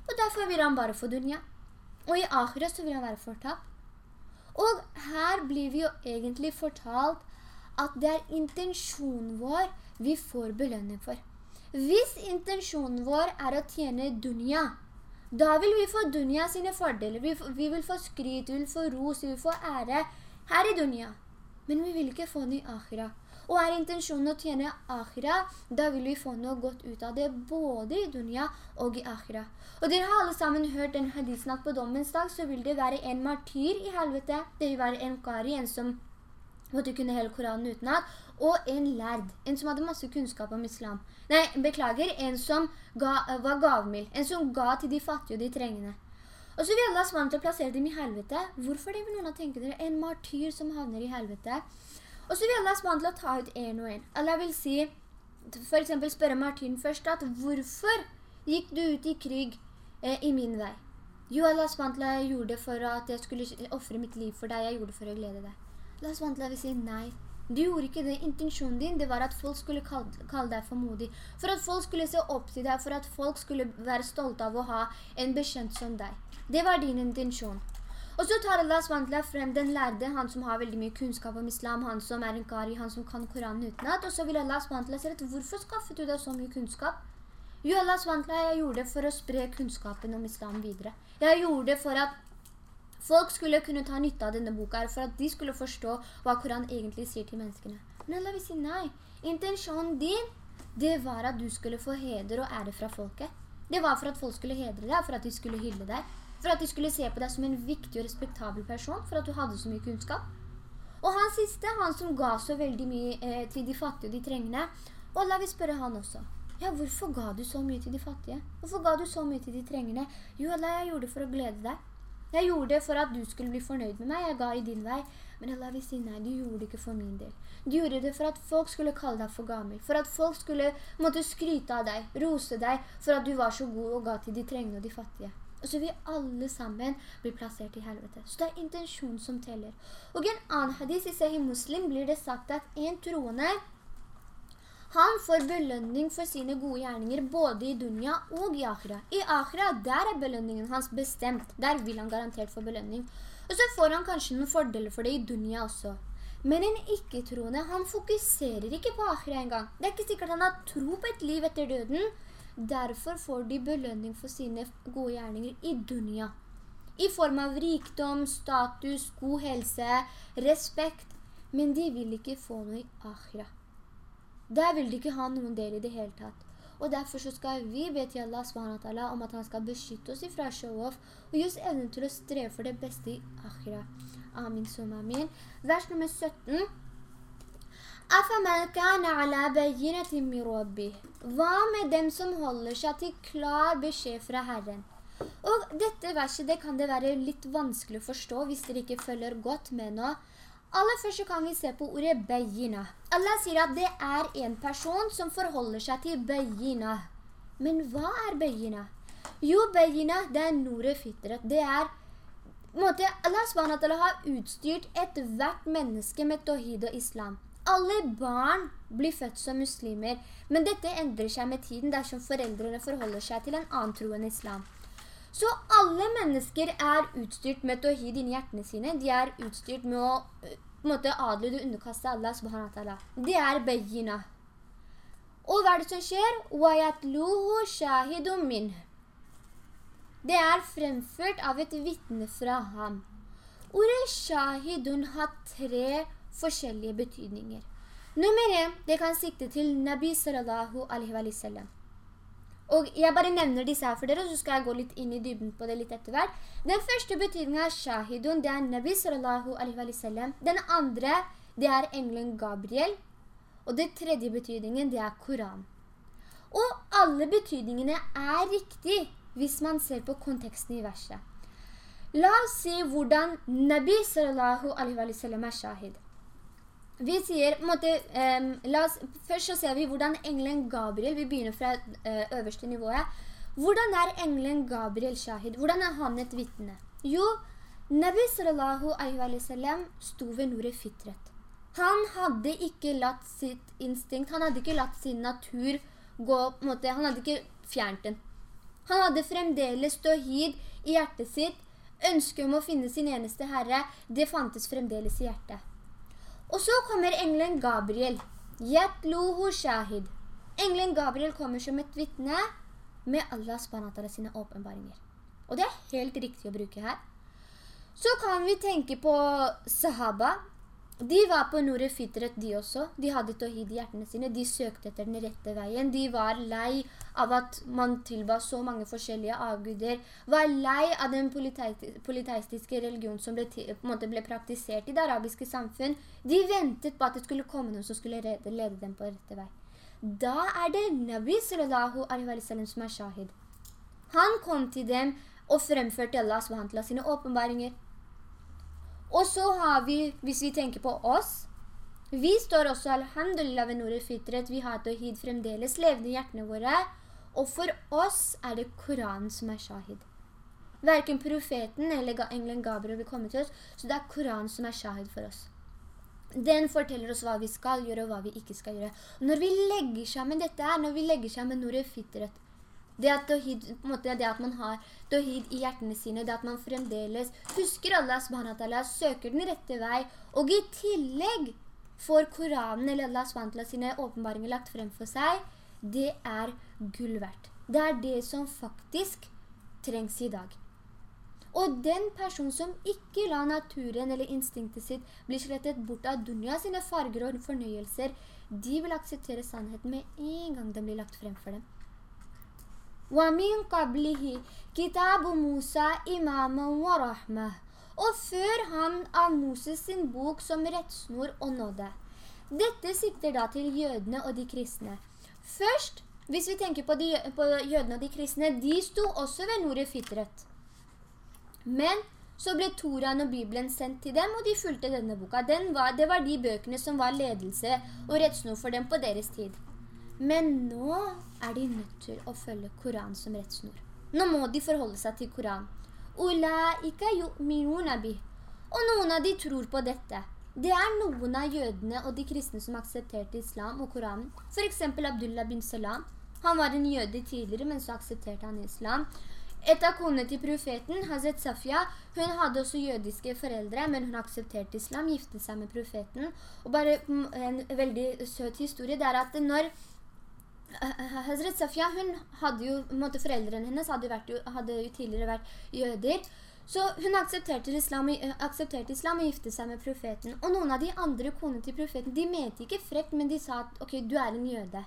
og derfor vil han bare få dunya. Og i Akhira så vil han være fortapt. Og her blir vi jo egentlig fortalt at det er intensjonen vår vi får belønning for. Hvis intensjonen vår er å tjene dunya, da vil vi få dunya sine fordeler. Vi, vi, vil få skryt, vi vil få ros, vi vil få ære her i dunya. Men vi vil ikke få den i akhira. Og er intensjonen å tjene akhira, da vil vi få noe godt ut av det, både i dunya og i akhira. Og dere har alle sammen hørt den hadisen at på dommens dag så vil det være en martyr i helvete. Det vil være en kari, en som måtte kunne hele Koranen utenat, og en lærd, en som hadde masse kunnskap om islam. Nei, beklager, en som ga, var gavmild, en som ga til de fattige og de trengende. Og så vil Allah å plassere dem i helvete. Hvorfor det vil noen tenke dere? En martyr som havner i helvete. Og så vil Allah SWT ta ut en og en. Allah vil si, for eksempel spørre Martin først at hvorfor gikk du ut i krig eh, i min vei. Jo, Allah SWT gjorde det for at jeg skulle offre mitt liv for deg. Jeg gjorde det for å glede deg. Allah SWT vil si nei. Du gjorde ikke det. Intensjonen din, det var at folk skulle kalle, kalle deg for modig. For at folk skulle se opp til deg. For at folk skulle være stolte av å ha en bekjent som deg. Det var din intensjon. Og så tar Allah SWT frem den lærde, han som har veldig mye kunnskap om islam, han som er en kari, han som kan Koranen utenat. Og så vil Allah SWT si at hvorfor skaffet du deg så mye kunnskap? Jo, Allah SWT, jeg gjorde det for å spre kunnskapen om islam videre. Jeg gjorde det for at folk skulle kunne ta nytte av denne boka, for at de skulle forstå hva Koran egentlig sier til menneskene. Men Allah vil si nei. Intensjonen din, det var at du skulle få heder og ære fra folket. Det var for at folk skulle hedre deg, for at de skulle hylle deg. For at de skulle se på deg som en viktig og respektabel person, for at du hadde så mye kunnskap. Og han siste, han som ga så veldig mye eh, til de fattige og de trengende, og la vi spørre han også. Ja, hvorfor ga du så mye til de fattige? Hvorfor ga du så mye til de trengende? Jo, Allah, jeg gjorde det for å glede deg. Jeg gjorde det for at du skulle bli fornøyd med meg. Jeg ga i din vei. Men Allah vil si nei, du gjorde det ikke for min del. Du gjorde det for at folk skulle kalle deg for gammel. For at folk skulle måtte skryte av deg, rose deg, for at du var så god og ga til de trengende og de fattige. Og så vil alle sammen bli plassert i helvete. Så det er intensjon som teller. Og i en annen hadis i Sahih Muslim blir det sagt at en troende han får belønning for sine gode gjerninger både i dunya og i akhira. I akhira, der er belønningen hans bestemt. Der vil han garantert få belønning. Og så får han kanskje noen fordeler for det i dunya også. Men en ikke-troende, han fokuserer ikke på akhira engang. Det er ikke sikkert han har tro på et liv etter døden. Derfor får de belønning for sine gode gjerninger i dunia. I form av rikdom, status, god helse, respekt. Men de vil ikke få noe i akhira. Der vil de ikke ha noen del i det hele tatt. Og derfor skal vi be til Allah SWT om at han skal beskytte oss ifra show-off og gi evnen til å streve for det beste i akhira. Amin, som amin. Vers nummer 17. Hva med dem som holder seg til klar beskjed fra Herren? Og dette verset det kan det være litt vanskelig å forstå hvis dere ikke følger godt med nå. Aller først kan vi se på ordet beyina. Allah sier at det er en person som forholder seg til beyina. Men hva er beyina? Jo, beyina det er nore fitret. Det er måte, Allah SWT har utstyrt et hvert menneske med tohid og islam. Alle barn blir født som muslimer, men dette endrer seg med tiden dersom foreldrene forholder seg til en annen tro enn islam. Så alle mennesker er utstyrt med tohid inni hjertene sine. De er utstyrt med å på en måte adlyde og underkaste Allah subhanahu wa ta'ala. Det er bayina. Og hva er det som skjer? وَيَتْلُوهُ شَاهِدٌ مِنْهُ Det er fremført av et vittne fra ham. Ordet shahidun har tre forskjellige betydninger. Nummer 1, det kan sikte til Nabi sallallahu alaihi wa sallam. Og jeg bare nevner disse her for dere, så skal jeg gå litt inn i dybden på det litt etter hvert. Den første betydningen er shahidun, det er Nabi sallallahu alaihi wa sallam. Den andre, det er englen Gabriel. Og den tredje betydningen, det er Koran. Og alle betydningene er riktig hvis man ser på konteksten i verset. La oss se hvordan Nabi sallallahu alaihi wa sallam er shahid. Vi sier, måte, um, oss, først så ser vi hvordan englen Gabriel, vi begynner fra uh, øverste nivået. Hvordan er englen Gabriel Shahid? Hvordan er han et vittne? Jo, Nabi sallallahu alaihi wa sallam sto ved Nure Fitret. Han hadde ikke latt sitt instinkt, han hadde ikke latt sin natur gå, måte, han hadde ikke fjernt den. Han hadde fremdeles ståhid i hjertet sitt, ønsket om å finne sin eneste herre, det fantes fremdeles i hjertet. Og så kommer englen Gabriel. Yatluhu shahid. Englen Gabriel kommer som et vittne med Allah SWT sine åpenbaringer. Og det er helt riktig å bruke her. Så kan vi tenke på sahaba. De var på Nore Fitret, de også. De hadde tawhid i hjertene sine. De søkte etter den rette veien. De var lei av at man tilba så mange forskjellige avguder. Var lei av den politeistiske religion som ble, ble, praktisert i det arabiske samfunn. De ventet på at det skulle komme noen som skulle lede, lede dem på rette vei. Da er det Nabi sallallahu alaihi wa sallam som er shahid. Han kom til dem og fremførte Allah SWT sine åpenbaringer. Og så har vi, hvis vi tenker på oss, vi står også, alhamdulillah, ved Nore Fitret, vi har Tawhid fremdeles levende i hjertene våre, og for oss er det Koranen som er shahid. Hverken profeten eller englen Gabriel vil komme til oss, så det er Koranen som er shahid for oss. Den forteller oss hva vi skal gjøre og hva vi ikke skal gjøre. Når vi legger sammen dette her, når vi legger sammen Nore Fitret, det at, tawhid, måte, det at man har tawhid i hjertene sine, det at man fremdeles husker Allah subhanahu søker den rette vei, og i tillegg får Koranen eller Allah subhanahu sine åpenbaringer lagt frem for seg, det er gull verdt. Det er det som faktisk trengs i dag. Og den person som ikke lar naturen eller instinktet sitt bli slettet bort av dunya sine farger og fornøyelser, de vil akseptere sannheten med en gang den blir lagt frem for dem. وَمِنْ قَبْلِهِ كِتَابُ مُوسَى إِمَامًا وَرَحْمَةً Og før han av Moses sin bok som rettsnor og nåde. Dette sikter da til jødene og de kristne. Først, hvis vi tenker på, de, på jødene og de kristne, de sto også ved Nore Fitret. Men så ble Toran og Bibelen sendt til dem, og de fulgte denne boka. Var, det var de bøkene som var ledelse og rettsnor for dem på deres tid. Men nå er de nødt til å følge Koran som rettsnor. Nå må de forholde seg til Koran. Og noen av de tror på dette. Det er noen av jødene og de kristne som aksepterte islam og Koranen. For eksempel Abdullah bin Salam. Han var en jøde tidligere, men så aksepterte han islam. Et av konene til profeten, Hazret Safia, hun hadde også jødiske foreldre, men hun aksepterte islam, gifte seg med profeten. Og bare en veldig søt historie, det er at når Hazret Safia, hun hadde jo, måte foreldrene hennes hadde, vært, hadde jo tidligere vært jøder, så hun aksepterte islam, aksepterte islam og gifte seg med profeten. Og noen av de andre konene til profeten, de mente ikke frekt, men de sa at, ok, du er en jøde.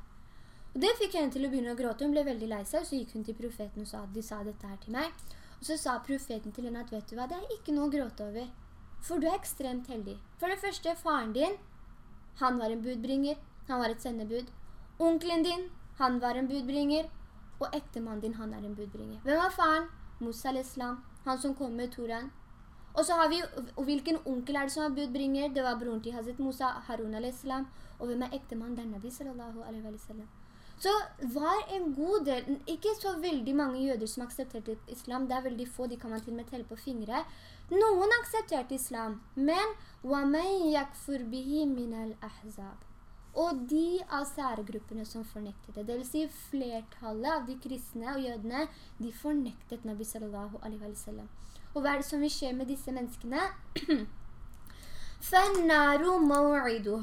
Og det fikk henne til å begynne å gråte. Hun ble veldig lei seg, så gikk hun til profeten og sa at de sa dette her til meg. Og så sa profeten til henne at, vet du hva, det er ikke noe å gråte over. For du er ekstremt heldig. For det første, faren din, han var en budbringer, han var et sendebud. Onkelen din, han var en budbringer, og ektemannen din, han er en budbringer. Hvem var faren? Musa al-Islam, han som kom med Toran. Og så har vi, og hvilken onkel er det som var budbringer? Det var broren til Hazret Musa, Harun al-Islam. Og hvem er ektemannen? Det er Nabi sallallahu alaihi wa sallam. Så var en god del, ikke så veldig mange jøder som aksepterte islam, det er veldig få, de kan man til og med telle på fingre. Noen aksepterte islam, men وَمَنْ يَكْفُرْ بِهِ مِنَ الْأَحْزَابِ og de av særgruppene som fornektet det, det vil si flertallet av de kristne og jødene, de fornektet Nabi sallallahu alaihi wa sallam. Og hva er det som vil skje med disse menneskene? فَنَّارُ مَوْعِدُهُ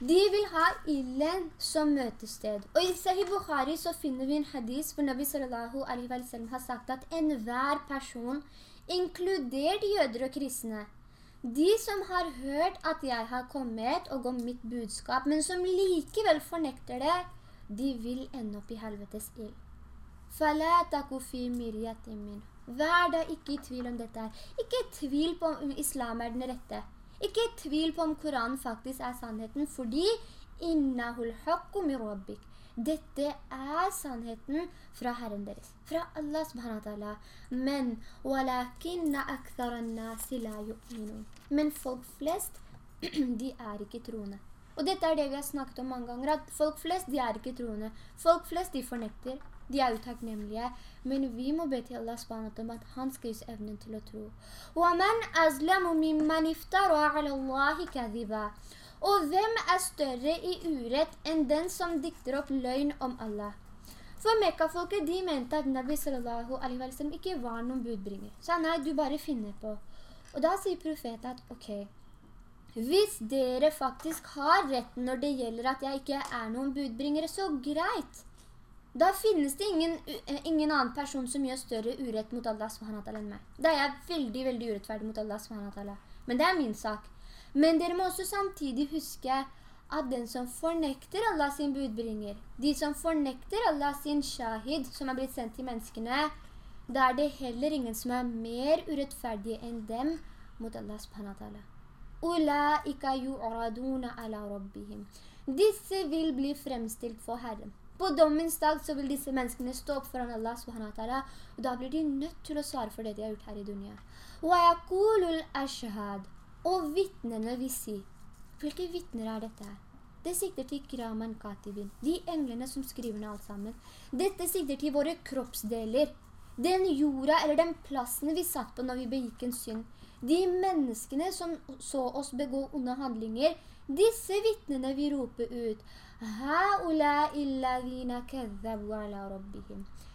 De vil ha illen som møtested. Og i Sahih Bukhari så finner vi en hadis hvor Nabi sallallahu alaihi wa sallam har sagt at enhver person, inkludert jøder og kristne, de som har hørt at jeg har kommet og om mitt budskap, men som likevel fornekter det, de vil ende opp i helvetes ild. Vær da ikke i tvil om dette her. Ikke tvil på om islam er den rette. Ikke tvil på om Koranen faktisk er sannheten, fordi innahul hakku mi rabbik. Dette er sannheten fra Herren deres, fra Allah subhanahu wa ta'ala. Men, Men folk flest, de er ikke troende. Og dette er det vi har snakket om mange ganger, at folk flest, de er ikke troende. Folk flest, de fornekter. De er utakknemlige. Men vi må be til Allah SWT om at han skal gi evnen til å tro. وَمَنْ أَزْلَمُ مِمَّنْ اِفْتَرَى عَلَى اللَّهِ كَذِبًا og hvem er større i urett enn den som dikter opp løgn om Allah? For Mekka-folket, de mente at Nabi sallallahu alaihi wa sallam ikke var noen budbringer. Så nei, du bare finner på. Og da sier profeten at, ok, hvis dere faktisk har rett når det gjelder at jeg ikke er noen budbringere, så greit. Da finnes det ingen, eh, ingen annen person som gjør større urett mot Allah SWT enn meg. Da er jeg veldig, veldig urettferdig mot Allah SWT. Men det er min sak. Men dere må også samtidig huske at den som fornekter Allah sin budbringer, de som fornekter Allah sin shahid som har blitt sendt til menneskene, da er det heller ingen som er mer urettferdige enn dem mot Allah subhanahu Ulaika yu'raduna ala rabbihim. Disse vil bli fremstilt for Herren. På dommens dag så vil disse menneskene stå opp foran Allah subhanahu og da blir de nødt til å svare for det de har gjort her i dunia. Wa yakulul ashhad. Og vittnene vil si. Hvilke vittner er dette her? Det sikter til Kraman Katibin, de englene som skriver ned alt sammen. Dette sikter til våre kroppsdeler, den jorda eller den plassen vi satt på når vi begikk en synd. De menneskene som så oss begå onde handlinger, disse vittnene vi roper ut.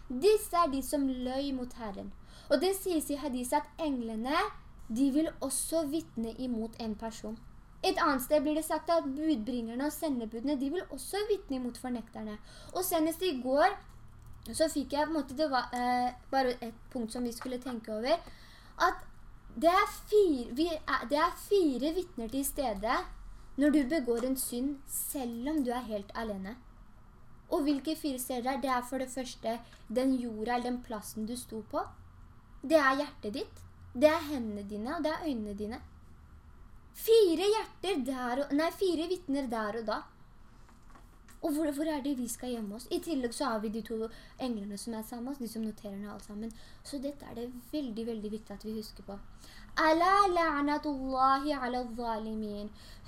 Disse er de som løy mot Herren. Og det sies i hadis at englene, de vil også vittne imot en person. Et annet sted blir det sagt at budbringerne og sendebudene, de vil også vittne imot fornekterne. Og senest i går, så fikk jeg på en måte, det var eh, bare et punkt som vi skulle tenke over, at det er fire, vi det er fire vittner til stede når du begår en synd, selv om du er helt alene. Og hvilke fire steder er? Det er for det første den jorda eller den plassen du sto på. Det er hjertet ditt, det er hendene dine, og det er øynene dine. Fire hjerter der og, nei, fire vittner der og da. Og hvor, hvor, er det vi skal gjemme oss? I tillegg så har vi de to englene som er sammen oss, de som noterer ned alt sammen. Så dette er det veldig, veldig viktig at vi husker på.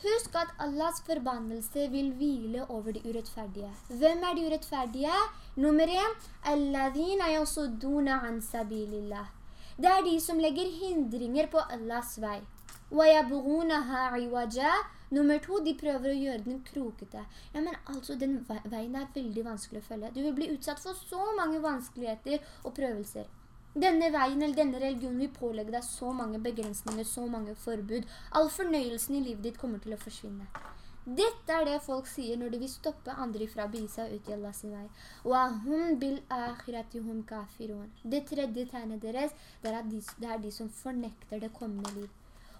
Husk at Allahs forbannelse vil hvile over de urettferdige. Hvem er de urettferdige? Nummer 1. Alladhina yasudduna an sabilillah. Det er de som legger hindringer på Allahs vei. Nummer to, de prøver å gjøre den krokete. Ja, men altså, den veien er veldig vanskelig å følge. Du vil bli utsatt for så mange vanskeligheter og prøvelser. Denne veien eller denne religionen vil pålegge deg så mange begrensninger, så mange forbud. All fornøyelsen i livet ditt kommer til å forsvinne. Dette er det folk sier når de vil stoppe andre fra å begi seg ut i Allahs vei. Det tredje tegnet deres, det er, de, det er de som fornekter det kommende liv.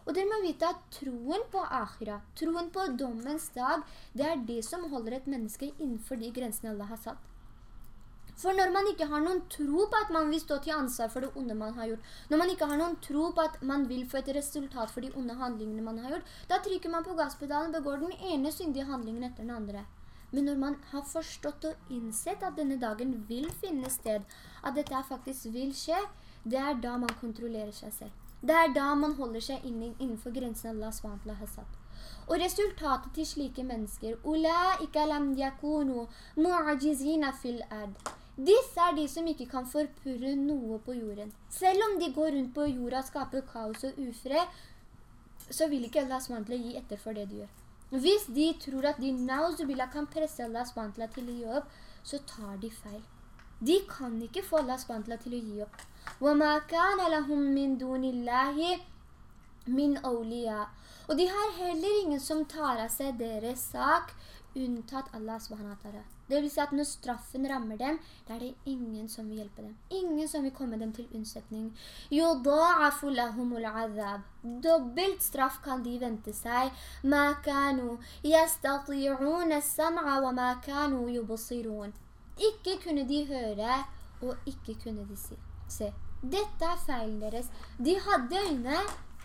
Og dere må vite at troen på akhira, troen på dommens dag, det er det som holder et menneske innenfor de grensene Allah har satt. For når man ikke har noen tro på at man vil stå til ansvar for det onde man har gjort, når man ikke har noen tro på at man vil få et resultat for de onde handlingene man har gjort, da trykker man på gasspedalen og begår den ene syndige handlingen etter den andre. Men når man har forstått og innsett at denne dagen vil finne sted, at dette faktisk vil skje, det er da man kontrollerer seg selv. Det er da man holder seg innenfor grensen Allah SWT har satt. Og resultatet til slike mennesker, «Ula lam yakunu mu'ajizina fil ad». Disse er de som ikke kan forpurre noe på jorden. Selv om de går rundt på jorda og skaper kaos og ufred, så vil ikke Allah SWT gi etter for det de gjør. Hvis de tror at de nauzubillah kan presse Allah SWT til å gi opp, så tar de feil. De kan ikke få Allah SWT til å gi opp. وَمَا كَانَ لَهُم مِّن دُونِ اللَّهِ min awliya. Og de har heller ingen som tar av seg deres sak, unntatt Allah subhanahu Det vil si at når straffen rammer dem, da er det ingen som vil hjelpe dem. Ingen som vil komme dem til unnsetning. Jo, da'afu lahumul azab. Dobbelt straff kan de vente seg. Ma kanu yastati'un sam'a wa ma kanu yubsirun. Ikke kunne de høre, og ikke kunne de se. Dette er feilen deres. De hadde øyne,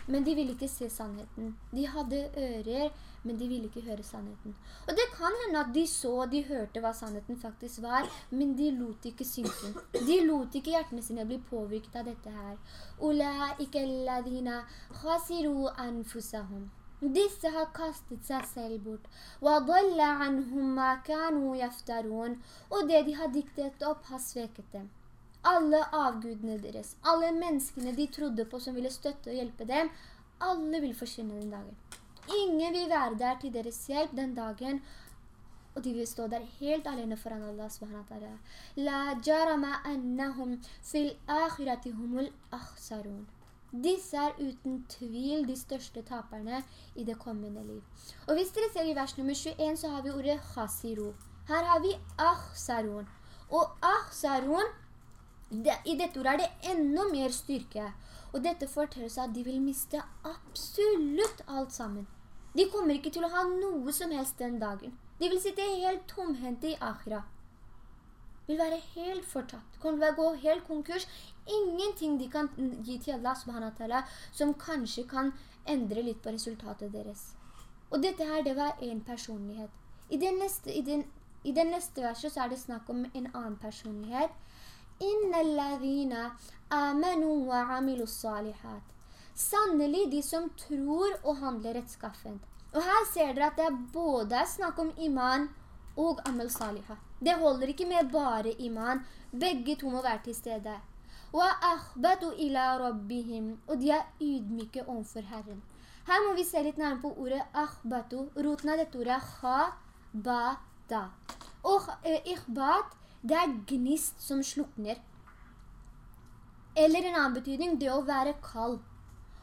men de ville ikke se sannheten. De hadde ører, men de ville ikke høre sannheten. Og det kan hende at de så og de hørte hva sannheten faktisk var, men de lot ikke synke. De lot ikke hjertene sine bli påvirket av dette her. Disse har kastet seg selv bort. Og det de har diktet opp har sveket dem alle avgudene deres, alle menneskene de trodde på som ville støtte og hjelpe dem, alle vil forsvinne den dagen. Ingen vil være der til deres hjelp den dagen, og de vil stå der helt alene foran Allah subhanahu La jarama annahum fil akhiratihumul akhsarun. Disse er uten tvil de største taperne i det kommende liv. Og hvis dere ser i vers nummer 21 så har vi ordet khasiru. Her har vi akhsarun. Og akhsarun, i dette ordet er det enda mer styrke. Og dette forteller seg at de vil miste absolutt alt sammen. De kommer ikke til å ha noe som helst den dagen. De vil sitte helt tomhente i akhira. Vil være helt fortatt. De kommer til å gå helt konkurs. Ingenting de kan gi til Allah subhanahu som kanskje kan endre litt på resultatet deres. Og dette her, det var en personlighet. I den neste, i den, i den neste verset så er det snakk om en annen personlighet. Inna alladhina amanu wa amilu salihat. Sannelig de som tror og handler rettskaffent. Og her ser dere at det er både snakk om iman og amal saliha. Det holder ikke med bare iman. Begge to må være til stede. Og de er ydmyke overfor Herren. Her må vi se litt nærmere på ordet akhbatu. Roten av dette ordet er ha-ba-da. Og eh, ikhbat, det er gnist som slukner. Eller en annen betydning, det å være kald.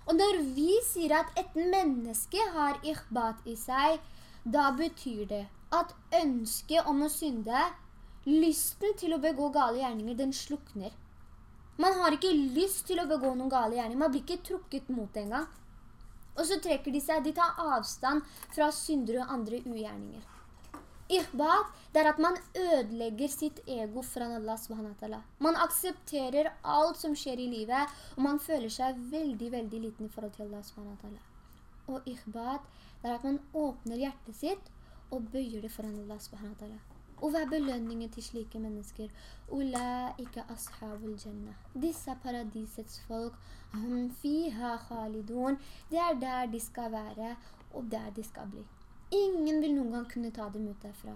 Og når vi sier at et menneske har ikhbat i seg, da betyr det at ønsket om å synde, lysten til å begå gale gjerninger, den slukner. Man har ikke lyst til å begå noen gale gjerninger, man blir ikke trukket mot det engang. Og så trekker de seg, de tar avstand fra syndere og andre ugjerninger. Ihbat, det er at man ødelegger sitt ego foran Allah subhanahu Man aksepterer alt som skjer i livet, og man føler seg veldig, veldig liten i forhold til Allah subhanahu Og ihbat, det er at man åpner hjertet sitt og bøyer det foran Allah subhanahu Og hva er belønningen til slike mennesker? Ulaika ashabul jannah. Disse paradisets folk, hum fiha khalidun. Det er der de skal være, og der de skal bli. Ingen vil noen gang kunne ta dem ut derfra.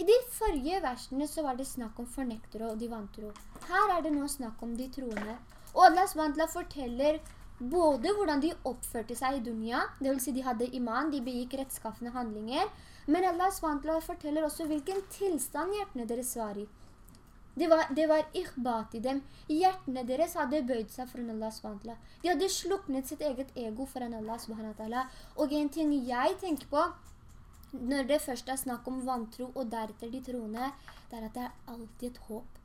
I de forrige versene så var det snakk om fornektere og de vantro. Her er det nå snakk om de troende. Og Allah SWT forteller både hvordan de oppførte seg i dunya, det vil si de hadde iman, de begikk rettskaffende handlinger, men Allah SWT forteller også hvilken tilstand hjertene deres var i. Det var, det var ikhbat i dem. Hjertene deres hadde bøyd seg foran Allah SWT. De hadde sluknet sitt eget ego foran Allah SWT. Og en ting jeg tenker på, når det først er snakk om vantro og deretter de troende, det er at det er alltid et håp.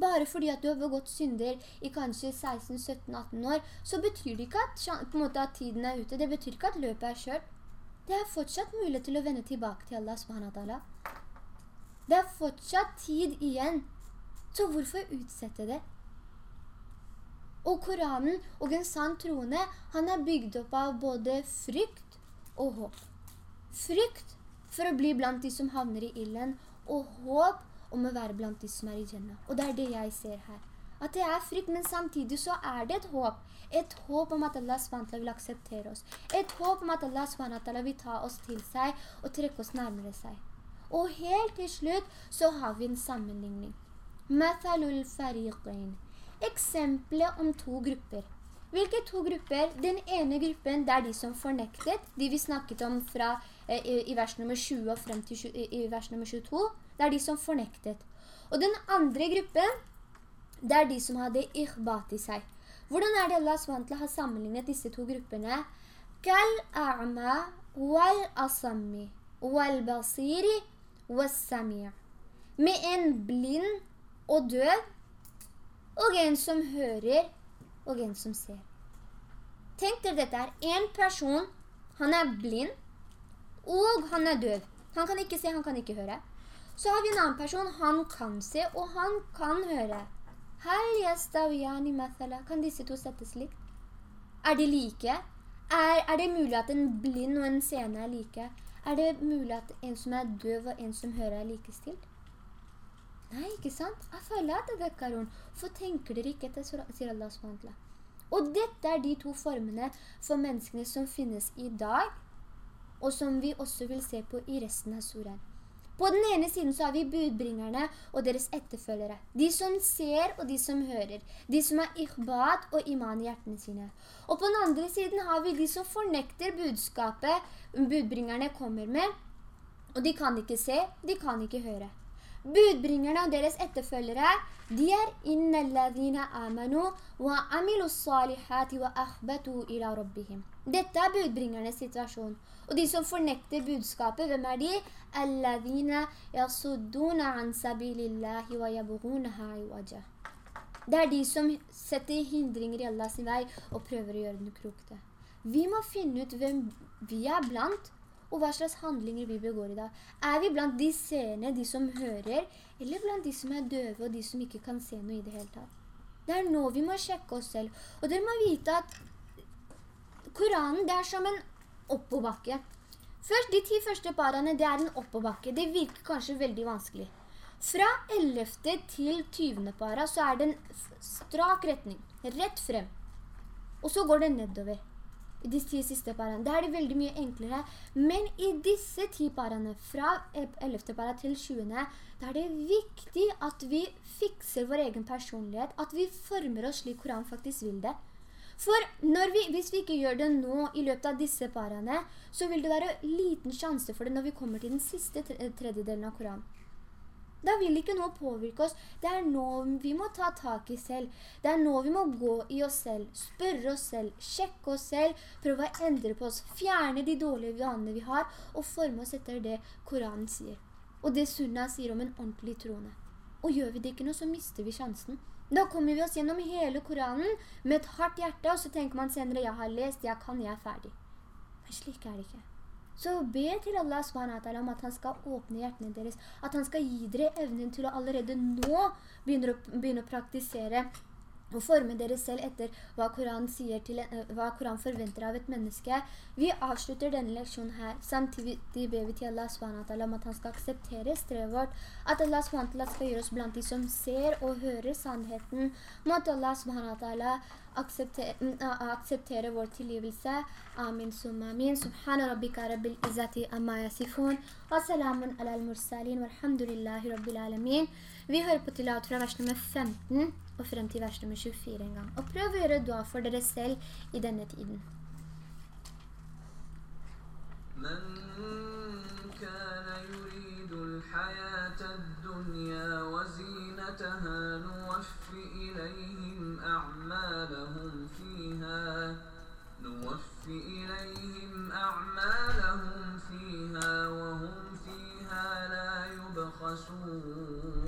Bare fordi at du har begått synder i kanskje 16, 17, 18 år, så betyr det ikke at, måte, at tiden er ute. Det betyr ikke at løpet er kjørt. Det er fortsatt mulighet til å vende tilbake til Allah subhanahu Det er fortsatt tid igjen. Så hvorfor utsette det? Og Koranen og en sann troende, han er bygd opp av både frykt og håp. Frykt for å bli blant de som havner i illen, og håp om å være blant de som er i Jannah. Og det er det jeg ser her. At det er frykt, men samtidig så er det et håp. Et håp om at Allah SWT vil akseptere oss. Et håp om at Allah SWT vil ta oss til seg og trekke oss nærmere seg. Og helt til slutt så har vi en sammenligning. Mathalul fariqin. Eksempelet om to grupper. Hvilke to grupper? Den ene gruppen det er de som fornektet, de vi snakket om fra i, i vers nummer 20 og frem til i, i vers nummer 22, det er de som fornektet. Og den andre gruppen, det er de som hadde ikhbat i seg. Hvordan er det Allah SWT har sammenlignet disse to gruppene? Kal a'ma wal asami wal basiri wal samir. Med en blind og død, og en som hører, og en som ser. Tenk dere dette er en person, han er blind, og han er døv. Han kan ikke se, han kan ikke høre. Så har vi en annen person, han kan se, og han kan høre. Kan disse to settes likt? Er de like? Er, er, det mulig at en blind og en seende er like? Er det mulig at en som er døv og en som hører er likestilt? Nei, ikke sant? For tenker dere ikke etter, sier Allah SWT. Og dette er de to formene for menneskene som finnes i dag, og som vi også vil se på i resten av suren. På den ene siden så har vi budbringerne og deres etterfølgere. De som ser og de som hører. De som har ikhbat og iman i hjertene sine. Og på den andre siden har vi de som fornekter budskapet budbringerne kommer med. Og de kan ikke se, de kan ikke høre. Budbringerne og deres etterfølgere, de er «Inna alladhina amanu wa amilu salihati wa akhbatu ila rabbihim». Dette er budbringernes situasjon. Og de som fornekter budskapet, hvem er de? «Alladhina yasudduna an sabilillahi wa yabghunaha iwaja». Det er de som setter hindringer i Allahs vei og prøver å gjøre den krokte. Vi må finne ut hvem vi er blant, og hva slags handlinger vi begår i dag. Er vi blant de seende, de som hører, eller blant de som er døve og de som ikke kan se noe i det hele tatt? Det er nå vi må sjekke oss selv. Og dere må vite at Koranen det er som en oppåbakke. Først, de ti første parene, det er en oppåbakke, Det virker kanskje veldig vanskelig. Fra 11. til 20. para så er det en strak retning, rett frem. Og så går det nedover. I de ti siste parene. Da er det veldig mye enklere. Men i disse ti parene, fra 11. para til 20. da er det viktig at vi fikser vår egen personlighet, at vi former oss slik Koran faktisk vil det. For vi, hvis vi ikke gjør det nå i løpet av disse parene, så vil det være liten sjanse for det når vi kommer til den siste tredjedelen av Koranen. Da vil ikke noe påvirke oss. Det er nå vi må ta tak i selv. Det er nå vi må gå i oss selv, spørre oss selv, sjekke oss selv, prøve å endre på oss, fjerne de dårlige vanene vi har, og forme oss etter det Koranen sier. Og det Sunna sier om en ordentlig troende. Og gjør vi det ikke nå, så mister vi sjansen. Da kommer vi oss gjennom hele Koranen med et hardt hjerte, og så tenker man senere, jeg har lest, jeg kan, jeg er ferdig. Men slik er det ikke. Så be til Allah SWT om at han skal åpne hjertene deres, at han skal gi dere evnen til å allerede nå begynne å, begynne å praktisere og forme dere selv etter hva Koran, til, uh, hva Koran forventer av et menneske. Vi avslutter denne leksjonen her. Samtidig ber vi til Allah SWT om at han skal akseptere strevet vårt. At Allah SWT skal gjøre oss blant de som ser og hører sannheten. Må at Allah SWT akseptere, uh, akseptere vår tilgivelse. Amin summa amin. Subhana rabbika rabbil izzati amma yasifun. Wa salamun ala al-mursalin. Walhamdulillahi rabbil alamin. Vi hører på tilat fra vers nummer 15 og frem til vers nummer 24 en gang. Og prøv å gjøre dua for dere selv i denne tiden. من كان يريد الحياة الدنيا وزينتها نوف إليهم أعمالهم فيها نوف إليهم أعمالهم فيها وهم فيها لا يبخسون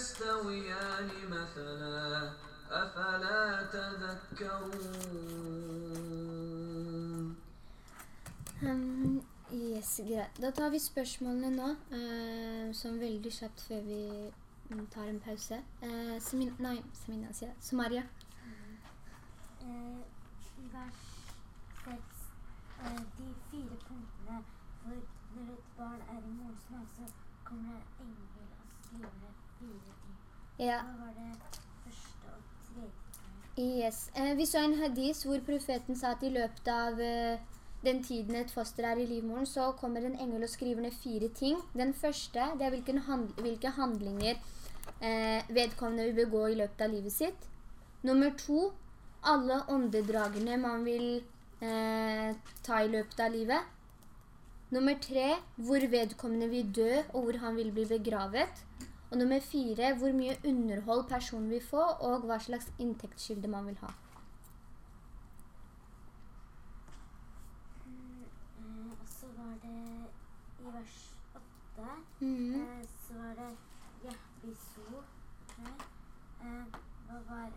يستويان مثلا أفلا تذكرون Um, yes, greit. Da tar vi spørsmålene nå, eh, som veldig kjapt før vi mm, tar en pause. Eh, Semin nei, Semina sier jeg. Somaria. Vi så en hadis hvor profeten sa at i løpet av eh, den tiden et foster er i livmoren, så kommer en engel og skriver ned fire ting. Den første, det er hand hvilke handlinger eh, vedkommende vil begå i løpet av livet sitt. Nummer to, alle åndedragene man vil eh, ta i løpet av livet. Nummer tre, hvor vedkommende vil dø, og hvor han vil bli begravet. Og nummer fire, hvor mye underhold personen vil få, og hva slags inntektskilde man vil ha. Mm, eh, og så var det i vers 8, Mm. eh, så var det Jahbiso. Eh, hva var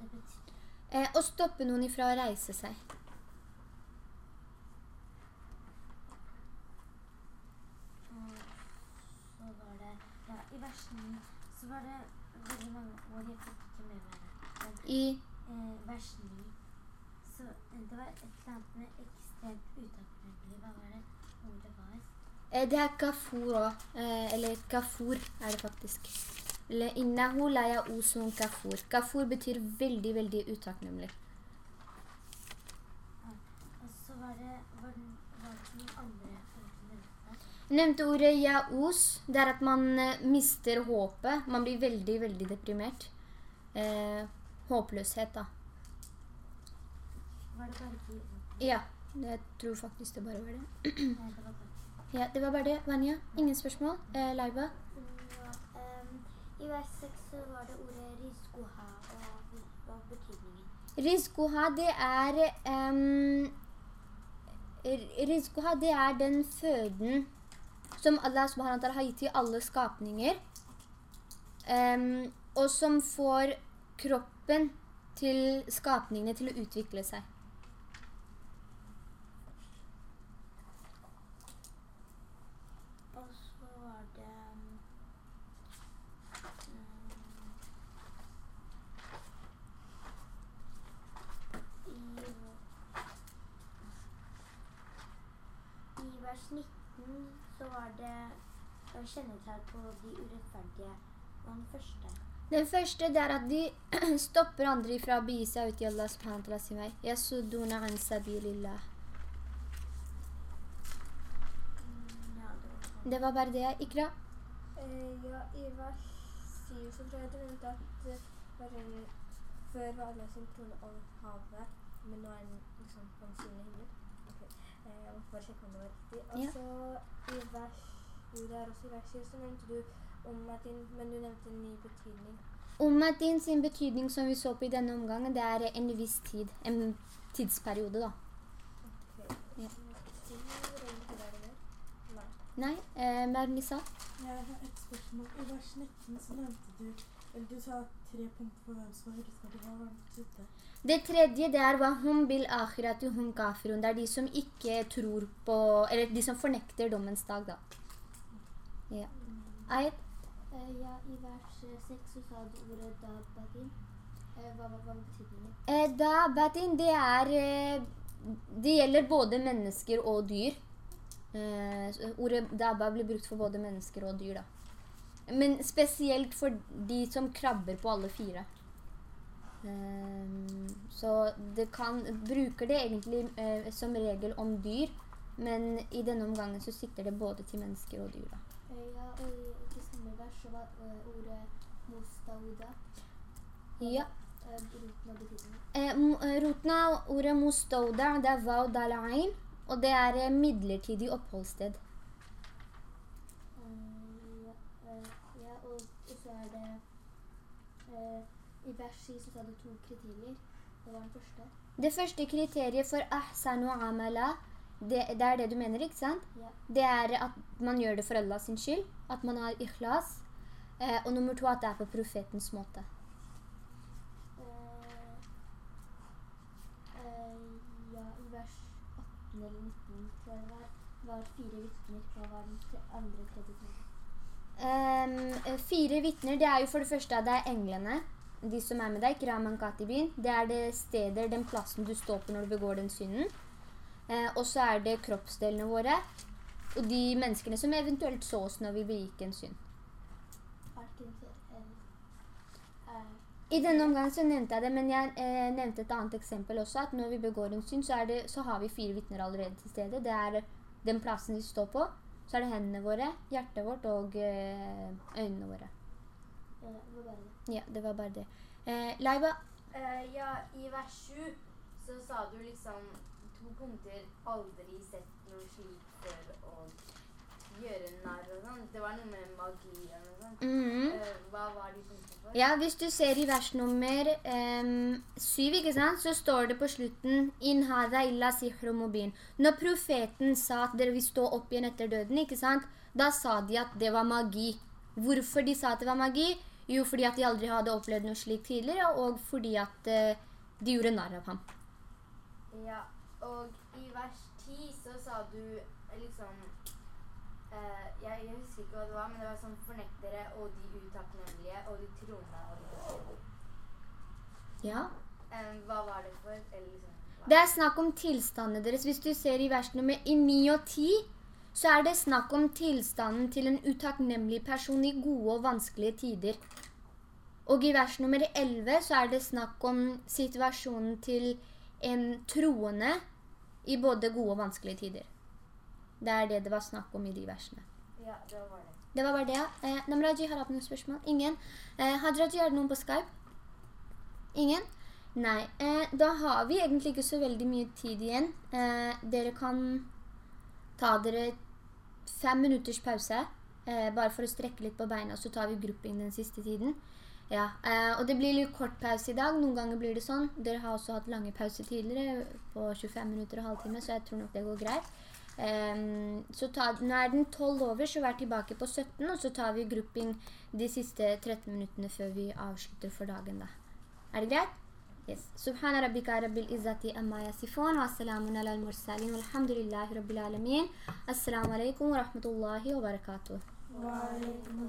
det betyr? Eh, å stoppe noen ifra å reise seg. Og så var det Ja, i vers 9 så var det veldig mange ord jeg fikk ikke med meg. I eh, vers 9 så eh, det var et eller annet med ekstremt utakknemlig. Hva var det ordet var? eh, Det er kafur òg. Eh, eller kafur er det faktisk. Innahu la ya'usun kafur. Kafur betyr veldig, veldig utakknemlig. Så var det var det, var det noen andre ord nevnte? Ordet ya'us. Det er at man eh, mister håpet. Man blir veldig, veldig deprimert. Eh, håpløshet, da. Var det bare ikke? Ja, jeg tror faktisk det bare var det. Ja, det var bare det. Vanja, ingen spørsmål? Eh, Laiba? I vers 6 så var det ordet rizkoha, og hva betydningen? Rizkoha, det er um, Rizkoha, det er den føden som Allah subhanahu har gitt til alle skapninger. um, og som får kroppen til skapningene til å utvikle seg. Og så var det um, i, I vers 19 så var det eh, kjennetegn på de urettferdige. Hva den første? Den første det er at de stopper andre fra å begi seg ut i Allah subhanahu sin vei. Yasuduna an sabilillah. Det var bare det. Ikra? Eh, ja, i vers 7 så tror jeg det nevnte at det før var Allah sin trone over havet, men nå er den liksom på den syvende himmel. Eh, Jeg måtte bare sjekke om det var riktig. Og så i vers Jo, det er også i vers 7, så nevnte du ommatin, men du nevnte en ny betydning. Ommatin sin betydning som vi så på i denne omgangen, det er en viss tid. En tidsperiode, da. Ok. Ja. Nei. Eh, hva er det de sa? Jeg har et spørsmål. I vers 19 så nevnte du eller du sa tre punkter for hvem som var urettferdig. Hva var det tredje? Det tredje det er wahum bil akhirati hum kafirun. Det er de som ikke tror på Eller de som fornekter dommens dag, da. Ja. Ayet? Eh, ja, i vers 6 så sa du ordet dabatin. Eh, hva, var betydningen? Eh, Dabatin, det er eh, Det gjelder både mennesker og dyr. Eh, ordet daba blir brukt for både mennesker og dyr, da. Men spesielt for de som krabber på alle fire. Um, så det kan Bruker det egentlig uh, som regel om dyr, men i denne omgangen så sikter det både til mennesker og dyr, da. Eh, ja, og i, samme vers så var eh, ordet mustauda. Ja. Eh, roten av betydningen. Eh, eh, roten av ordet mustauda, det er vaud al-ain, og det er eh, midlertidig oppholdssted. Eh, ja, eh, og så er det eh, I vers 7 så sa du to kriterier. Det var den første. Det første kriteriet for ahsan og amala, det, det er det du mener, ikke sant? Ja. Det er at man gjør det for Allah sin skyld, at man har ikhlas, eh, og nummer to at det er på profetens måte. Uh, uh, ja, i vers 18 eller 19 tror jeg det var, var fire vitner. Hva var den tre, andre, tredje, eh, fire vittner, det er jo for det første at det er englene, de som er med deg, Kraman Katibin. Det er det steder, den plassen du står på når du begår den synden. Eh, og så er det kroppsdelene våre, og de menneskene som eventuelt så oss når vi begikk en synd. I denne omgang så nevnte jeg det, men jeg eh, nevnte et annet eksempel også, at når vi begår en synd, så, det, så har vi fire vittner allerede til stede. Det er den plassen vi står på, så er det hendene våre, hjertet vårt og eh, øynene våre. Ja, det var bare det. Ja, det var bare det. Eh, Laiba, Eh, ja, i vers 7 så sa du liksom to punkter aldri sett noe slikt før og gjøre narr og sånn. Det var noe med magi og noe sånt. mhm. Eh, hva var de punktene for? Ja, hvis du ser i vers nummer um, syv, ikke sant, så står det på slutten Inhada illa sihromobin. Når profeten sa at dere vil stå opp igjen etter døden, ikke sant, da sa de at det var magi. Hvorfor de sa at det var magi? Jo, fordi at de aldri hadde opplevd noe slikt tidligere, og fordi at uh, de gjorde narr av ham. Ja, og i vers 10 så sa du liksom eh, jeg, jeg husker ikke hva det var, men det var sånn fornektere og de utakknemlige og de troende. Og de, Ja. Eh, hva var det for? Eller liksom. Det er snakk om tilstandene deres. Hvis du ser i vers nummer i 9 og 10, så er det snakk om tilstanden til en utakknemlig person i gode og vanskelige tider. Og i vers nummer 11 så er det snakk om situasjonen til en troende i både gode og vanskelige tider. Det er det det var snakk om i de versene. Ja, det var det. Det var bare det, ja. Eh, Namraji har hatt noen spørsmål? Ingen? Eh, Hadraji, er det noen på Skype? Ingen? Nei. Eh, da har vi egentlig ikke så veldig mye tid igjen. Eh, dere kan ta dere fem minutters pause, eh, bare for å strekke litt på beina, så tar vi grupping den siste tiden. Ja, eh, og det blir litt kort pause i dag. Noen ganger blir det sånn. Dere har også hatt lange pauser tidligere, på 25 minutter og halvtime, så jeg tror nok det går greit. Ehm, så ta, nå er den 12 over, så vær tilbake på 17, og så tar vi grupping de siste 13 minuttene før vi avslutter for dagen da. Er det greit? Yes. Subhana rabbika rabbil izzati amma yasifun, wa salamun ala al-mursalin, walhamdulillahi rabbil alamin. Assalamu alaikum wa rahmatullahi wa barakatuh. Wa alaikum